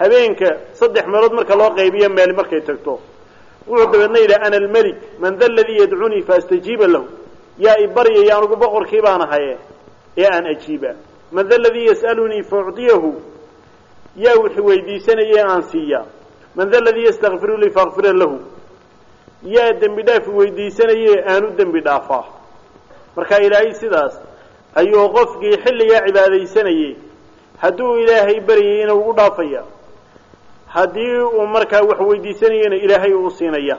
habeenka saddex meelood marka loo qaybiyo meel markay tagto. Wuxuu dabeedna yidhaha ana almelik man da ladii yadcunii faastajiiba lahu. Yaa i baryaya anugu boqorkii baan ahaye ee aan ajiiba man da ladii yas'alunii faucdiyahu yaa wix weydiisanaya aan siiyaa man da ladii yastakfiru lii faakfira lahu yaa dembi dhaaf weydiisanaye aan u dembi dhaafaa marka ilaahay sidaas ayuu qofkii xilligaa cibaadaysanayey hadduu ilaahay baryay inuu dhaafaya haddii uu markaa wax weydiisanayana ilaahay uu siinaya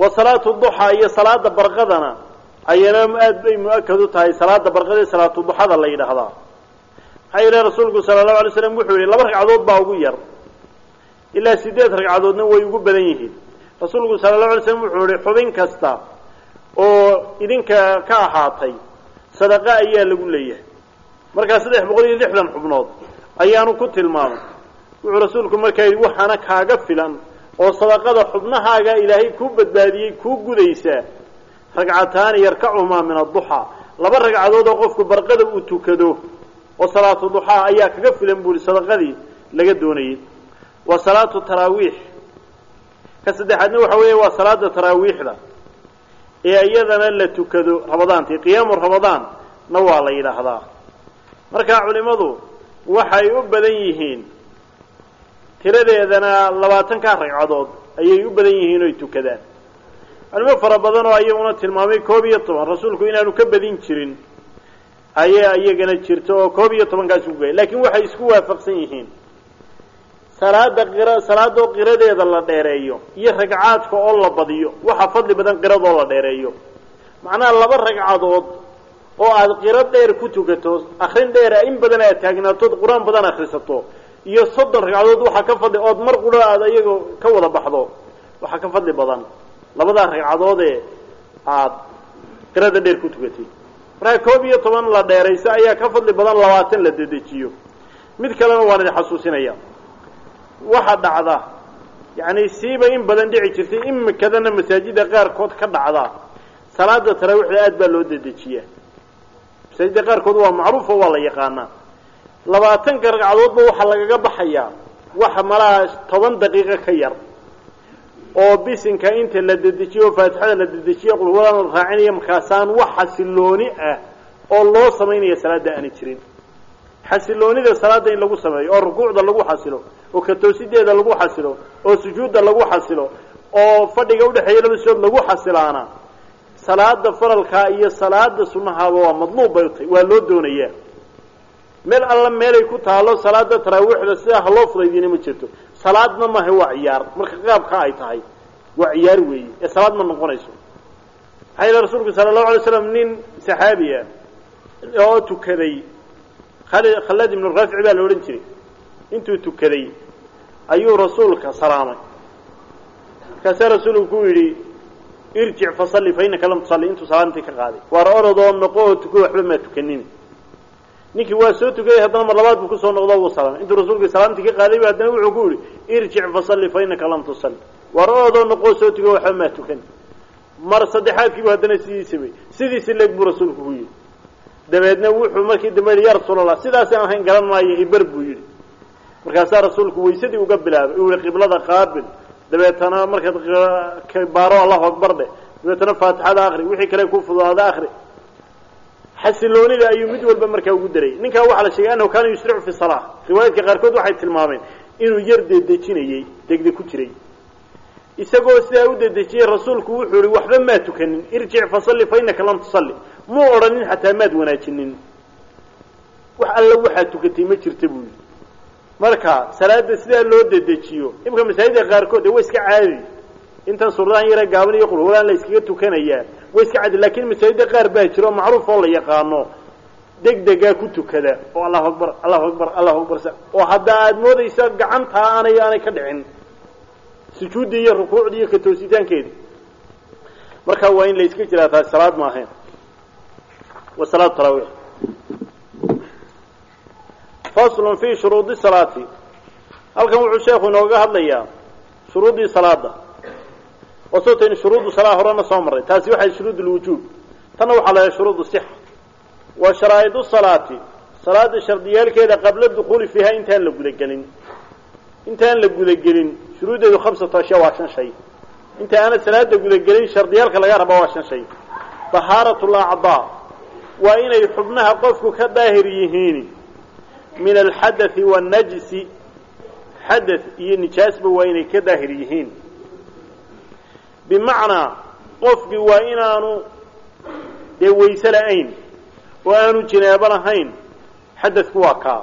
wa salaatu duxaa iyo salaada barqadana ayana aad bay mu'akad u tahay salaada barqada ee salaatu duxada la yidhaahdaa maxaa yeele rasuulku sala allahu alay slam wuxuu yihi laba ragcadood baa ugu yar ilaa sideed ragcadoodna way ugu badan yihiin. Rasuulku sala allahu alay slam wuxuu yihi xubin kasta oo idinka ka ahaatay sadaqa ayaa lagu leeyahay. Markaa saddex boqol iyo lixdan xubnood ayaanu ku tilmaamay. Wuxuu rasuulku markaa yidhi waxaana kaaga filan oo sadaqada xubnahaaga ilaahay kuu badbaadiyey kuu gudaysaa ragcataani yarkacuhumaa min adduxaa laba ragcadood oo qofku barqada uu tukado oo salaatu duxaa ayaa kaga filan buu ihi sadaqadii laga doonayey. Waa salaatu taraawiix. Ka saddexaadna waxa weeye waa salaada taraawiixda ee iyadana la tukado ramadaantii qiyaamu ramadaan na waa la yidhaahdaa. Markaa culimadu waxay u badan yihiin tiradeedana labaatankaa ragcadood ayay u badan yihiin oy tukadaan. Culimo fara badan oo ayaguna tilmaamay koob iyo toban rasuulku inaanu ka badin jirin ayaa iyagana jirta oo koob iyo tobankaas ugaya laakiin waxay isku waafaqsan yihiin. Salaada qira salaadoo qiradeeda la dheereeyo iyo ragcaadka oo la badiyo waxaa fadli badan qiradoo la dheereeyo. Macnaha laba ragcadood oo aada qiro dheer ku tukato akrin dheera in badan aad taagnaatood qur'aan badan akrisato iyo soddon ragcadood waxaa ka fadli ood mar qura aada iyaga ka wada baxdo waxaa ka fadli badan. Labadaa ragcadood ee aada qirada dheer ku tukatay markaa koob iyo toban la dheerayso ayaa ka fadli badan labaatan la dedejiyo. Mid kalena waan idin xasuusinaya waxa dhacda yacni siiba in badan dhici jirtay imikadana masaajida qaarkood ka dhacda salaada taraawiixda aad baa loo dedejiyaa. Masaajida qaarkood waa macruufo waa la yaqaanaa. Labaatanka ragcadoodba waxaa lagaga baxayaa. Waxa malaha toban daqiiqo ka yar oo bisinka inta la dedejiyo faatixada la dedejiyo la raacinaya markaasaan wax xasilooni ah oo loo samaynaya salaada aani jirin. Xasiloonida salaada in lagu sameeyo oo rukuucda lagu xasilo oo katoosideeda lagu xasilo oo sujuudda lagu xasilo oo fadhiga udhexeeya laba sidood lagu xasilaana salaada faralkaa iyo salaada sunahaaba waa madluub bay utahay waa loo doonayaa. Meel alla meelay ku taalo salaada taraawiixda sidaa ha loo fudaydina ma jirto salaadna maaha waa ciyaar. Marka qaabka ay tahay waa ciyaar weeye. Ee salaad ma noqonayso. Maxaa yidhi rasuulku sala allahu alay slam nin saxaabiya oo tukaday. Khallad ibnu raafic baa la odhan jiray. Intuu tukaday ayuu rasuulka salaamay. Markaasaa rasuulku ku yidhi irjic fasalli fa lam tusalli. Intuu salaantii ka qaaday. Waar orodoo noqo oo tuko waxba maa tukanin ninkii waa soo tukaday haddana mar labaad buu ku soo noqdo wuu salaamay intuu rasuulka salaamtii ka qaaday haddana wuxuu ku yidhi irjic fasalli fa innaka lam tusalli. Waar orodoo noqoo soo tuko waxba maa tukan. Mar saddexaadkiibu haddana sidii samey sidiisi leeg buu rasuulku ku yidhi. Dabeedna wuxuu markii dambe yidhi ya rasuulallah sidaasi aan ahayn garan maayo iber buu yidhi. Markaasaa rasuulku waysadii uga bilaabay. Uu yihi qiblada qaabil. Dabeetana markaad baaro allahu akbar dheh dabeetana faatixada akri wixii kale ku fududaada akri xasiloonida ayuu mid walba markaa ugu darayay ninkaa waxaa la sheegay annahu kaana yusricu fi salaa riwaayaadka qaarkood waxay tilmaameen inuu yar dedejinayey degdeg ku jiray. Isagoo sidaa u dedejiyey rasuulku wuxuu yihi waxba maa tukanin. Irjic fasalli fa innaka lam tusalli. Muu odhanin xataa maad wanaajinin. Wax alla waxaad tukatay ma jirta buu yidhi. Marka salaada sidaa loo dedejiyo imika masaajidda qaarkood dee way iska caadi. Intan suradaan yara gaaban iyo qulhulaan la iskaga tukanayaa way iska caadi laakiin masaajidda qaar baa jira oo macruuf oo la yaqaano. Degdegaa ku tukada oo allahu akbar allahu akbar allahu akbar oo hadda aad moodaysa gacantaa aanay aanay ka dhicin. Sujuuddii iyo rukuucdii iyo katoositaankeedi marka waa in la iska jiraa taasi salaad ma ahayn. Wa salaatu taraawiix faslun fi shuruudi salaati. Halkan wuxuu sheekhu inooga hadlayaa shuruuddii salaada oo sootaynu shuruudu salaa horena soo marray taasi waxay shuruud lwujuub tanna waxaa la shuruud sixa wa sharaa'idu salaati salaada shardiyaalkeeda qabla dukuuli fiiha intaan la gudagelin intaan la gudagelin shuruuddeedu khamsatu ashya waa shan shay inta aanad salaada gudagelin shardiyaalka laga rabaa waa shan shay tahaaratu lacdaa waa inay xubnaha qofku ka daahir yihiin min alxadathi waannajsi xadath iyo nijaasba waa inay ka daahir yihiin bimacnaa qofkii waa inaanu dee wayse la-ayn oo aanu jinaabo lahayn xadadku waa kaa.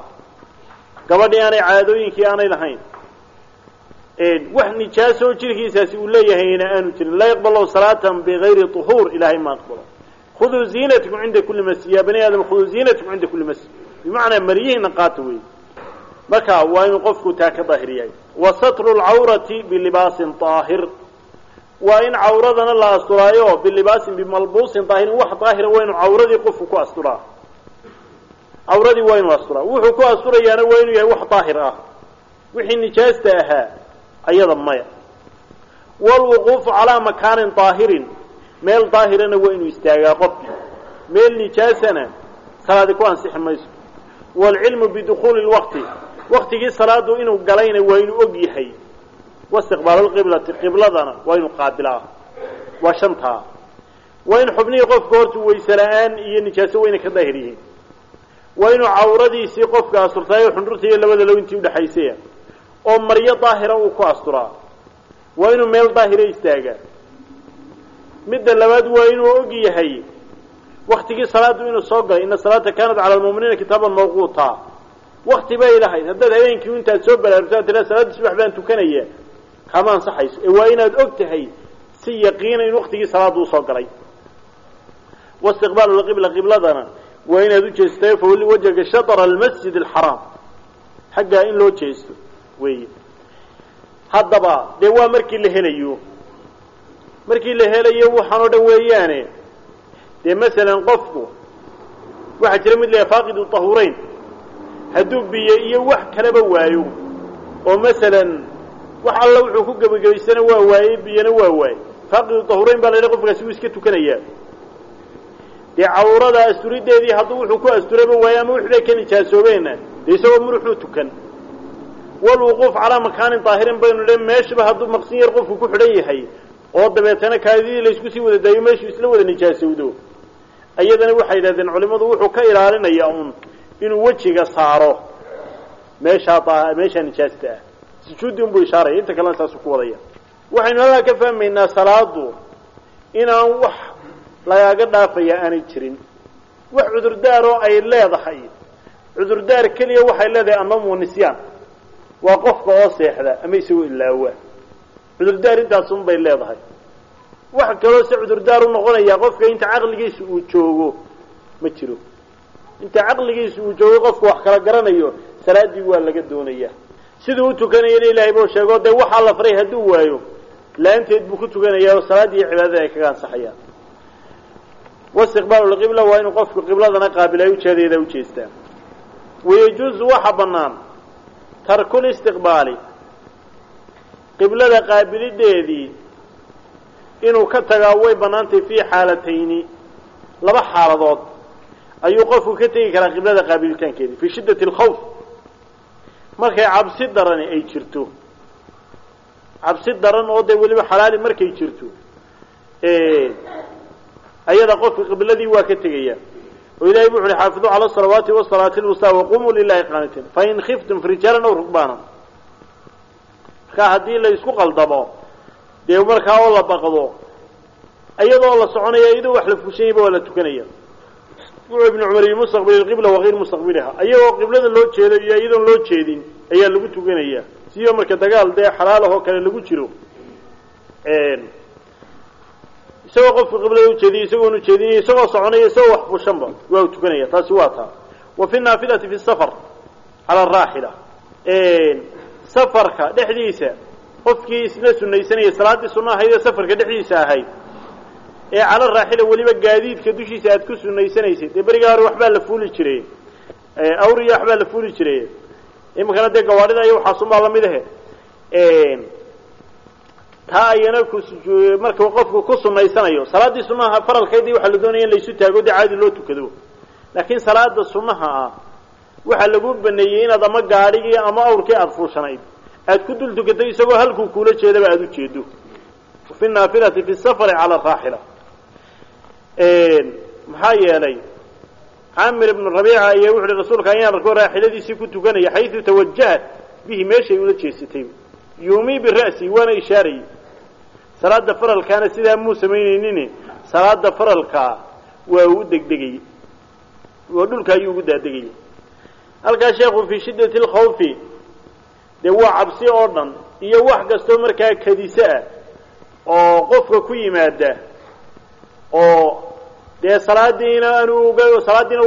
Gabadhii aanay caadooyinkii aanay lahayn. Wax nijaasoo jirkiisaasi uu leeyahayna aanu jirin. Laa yaqbalo salaatan bigayri طuhuur ilahay ma aqbalo. Khuduu ziinatikum cinda kuli masjid. Ya bani aadam khuduu ziinatikum cinda kuli masjid. Bimacnaa maryihiina qaata wey marka waa inuu qofku taa ka daahir yahay wa satru lcawrati bilibaasin daahir waa in cawradana la asturaayo bilibaasin bimalbuusin daahirin wax daahira waa inuu cawradii qofku ku asturaa. Cawradii waa inuu asturaa. Wuxuu ku asturayaana waa inuu yahay wax daahir ah. Wixii nijaasta ahaa ayada maya. Wlwuquufu calaa makaanin daahirin. Meel daahirana waa inuu istaagaa qofkii meel nijaasana salaadi ku ansixi mayso. Waalcilmu bidukuuli lwaqti waqtigii salaadu inuu galayna waa inuu og yahay waistiqbaalu lqiblati qibladana waa inuu qaabilaa waa shantaa waa in xubnihii qofka horta wayse la'aan iyo nijaaso wayna ka daahir yihiin. Waa inuu cawradiisii qofka asturtaayo xundhurta iyo labada low intii udhexaysaya oo maryo daahira uu ku asturaa. Waa inuu meel daahira istaagaa midda labaad waa inuu og yahay waktigii salaadu inuu soo galay ina salaata kaanat cala lmu'miniina kitaaban mawquuta. Wakti bay lahayd haddaad habeenkii intaad soo baraarugto ad tiraa salaadii subax baan tukanaya kama ansaxayso ee waa inaad og si yaqiina in waktigii salaadu u soo galay. Waistiqbaalu lqibla qibladana waa inaad u jeestayo fawalli wajhaka shatra almasjid alxaraam xaggaa in loo jeesto weeye. Haddaba dee markii la helayo. Markii la helayo waxaan oo dhan masalan qofku waxaa jira mid leeyahay faaqidu tahureyn hadduu biyo iyo wax kaleba waayo oo masalan wax alla wuxuu ku gebagabaysana waa waayey biyona waa waayey. Faaqidu tahureyn baa la yidhaha qofkaasi wuu iska tukanayaa. Dee cawrada asturideedii hadduu wuxuu ku asturaba waayo ama wixbay ka nijaasoobeena dee isagoo muruxuu tukan. Walwuquuf calaa makaanin daahirin baynu le meeshaba hadduu maqsin yar qofku ku xidhan yahay oo dabeetana kaadidii laysku sii wada daayo meeshuu isla wada nijaasowdo. Iyadana waxay yidhahdeen culimmadu wuxuu ka ilaalinayaa un inuu wejiga saaro. Meeshaa meeshaa nijaasta ah sujuudi unbuu ishaaraya inta kalena saasuu ku wadaya. Waxaynu halkaa ka fahmaynaa salaadu inaan wax lagaaga dhaafaya aanay jirin. Wax cudurdaaroo ay leedahay. Cudurdaar keliya waxay leedahay annawmu nisyaan. Waa qofka oo seexda ama isagoo ilaawa. Cudurdaar intaasun bay leedahay. Wax kaloo se cudurdaar u noqonaya qofka inta caqligiisa uu joogo ma jiro. Inta caqligiisa uu joogo qofku wax kala garanayo salaaddii waa laga doonaya siduu u tukanayana ilaahay buu sheego dee waxaa la faray hadduu waayo la'aanteed buu ku tukanayaa oo salaaddii iyo cibaadada ay kaga ansaxayaan. Waistiqbaalu lqibla waa inuu qofku qibladana qaabilay ujeedeeda ujeestaa wayajuuzu waxa bannaan tarkulistiqbaali qiblada qaabilideedii inuu ka tagaa way bannaantay fii xaalatayni laba xaaladood ayuu qofku ka tegi karaa qiblada qaabilitaankeedi fii shiddati alkhawf markay cabsi darani ay jirto. Cabsi daran oo dee weliba xalaali markay jirto. Ayada qofka qibladii waa ka tegaya. Oo ilahay bu uhi xaafiduu cala asalawaati wasalaati lwusta waqumuu lilahi qaanitiin fain khiftum rijaalan aw rukbaanan markaa haddii la isku qaldamo dee markaa oo la baqdo iyadoo la soconaya iyadoo wax la fushanyayba waa la tukanaya wuxuu ibnu cumar mustaqbil qibla wagayr mustaqbiliha iyagoo qiblada loo jeedo iyo iyadoon loo jeedin ayaa lagu tukanaya. Siyo marka dagaal dee xalaalahoo kale lagu jiro. Isagoo qofku qiblada ujeediyo isagoon ujeediniyo isagoo soconaya isagoo wax fushanba waa u tukanaya. Taasi waa taa. Wa fi naafilati fi safar cala araaxila safarka dhexdiisa qofkii isna sunaysanaya salaaddii sunna ahayd ee safarka dhexdiisa ahayd ee cala raaxila weliba gaadiidka dushiisa aad ku sunaysanaysay dee berigaa hore waxbaa la fuuli jiray. Awriya waxbaa la fuuli jiray. Iminkana dee gawaadhida iyo waxaasunbaa la mid ahe. Taa ayana marka qofku ku sunaysanayo salaaddii sunnaha faralkeedii waxaa la doonaya in laysu taago dee caadi loo tukado. Laakiin salaada sunnaha ah waxaa lagu baneeyey inaad ama gaadhigii ama awrkii aada fuushanayd. Aad ku dul tukatay isagoo halkuu kuula jeedaba aada u jeedo. Fi naafilati fi safari cala araaxila maxaa yeelay? Camir ibnu rabiica ayaa wuxu uhi rasuulka ayaan arko raaxiladiisii ku tukanaya xaysu tawajahat bihi meeshay ula jeesatay. Yuumii bira'si waana ishaarayay. Salaada faralkaana sidaa muu samaynaynin? Salaada faralkaa waa uu degdegayey waa dhulka ayuu ugu daadegayay. Halkaa sheekhu fii shiddati alkhawfi dee waa cabsi oo dhan iyo wax kastoo markaa kadise ah oo qofka ku yimaada oo dee salaadiina aanu uga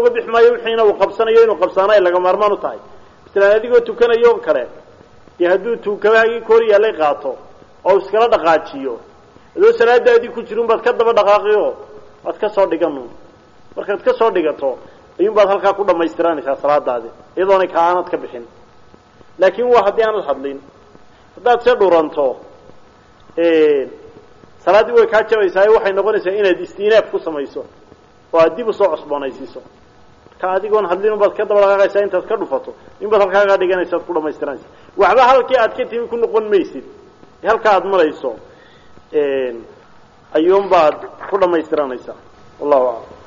uga bix maayo wixiina uu qabsanayo inuu qabsaana ay laga maarmaan u tahay. Masalan adigoo tukanayo kale dee hadduu tukabahagii kor yaallay qaato oo iskala dhaqaajiyo adoo salaadaadii ku jirin baad ka daba dhaqaaqio waad ka soo dhiganu. Markaad ka soo dhigato ayuun baad halkaa ku dhamaystiranaysaa salaadaadi iyadoonay ka aanad ka bixin. Laakin waa haddii aanad hadlin haddaad se dhuranto salaaddii way kaa jabaysaa waxay noqonaysaa inaad istinaaf ku samayso oo aad dib u soo cusboonaysiiso. Marka adigoon hadlin baad ka daba dhaqaaqaysaa intaad ka dhufato in baad halkaagaa dhiganaysa ad ku dhamaystiranaysa waxba halkii aad ka timi ku noqon maysid. Halka aad marayso ayuun baad ku dhamaystiranaysaa wallahu aclam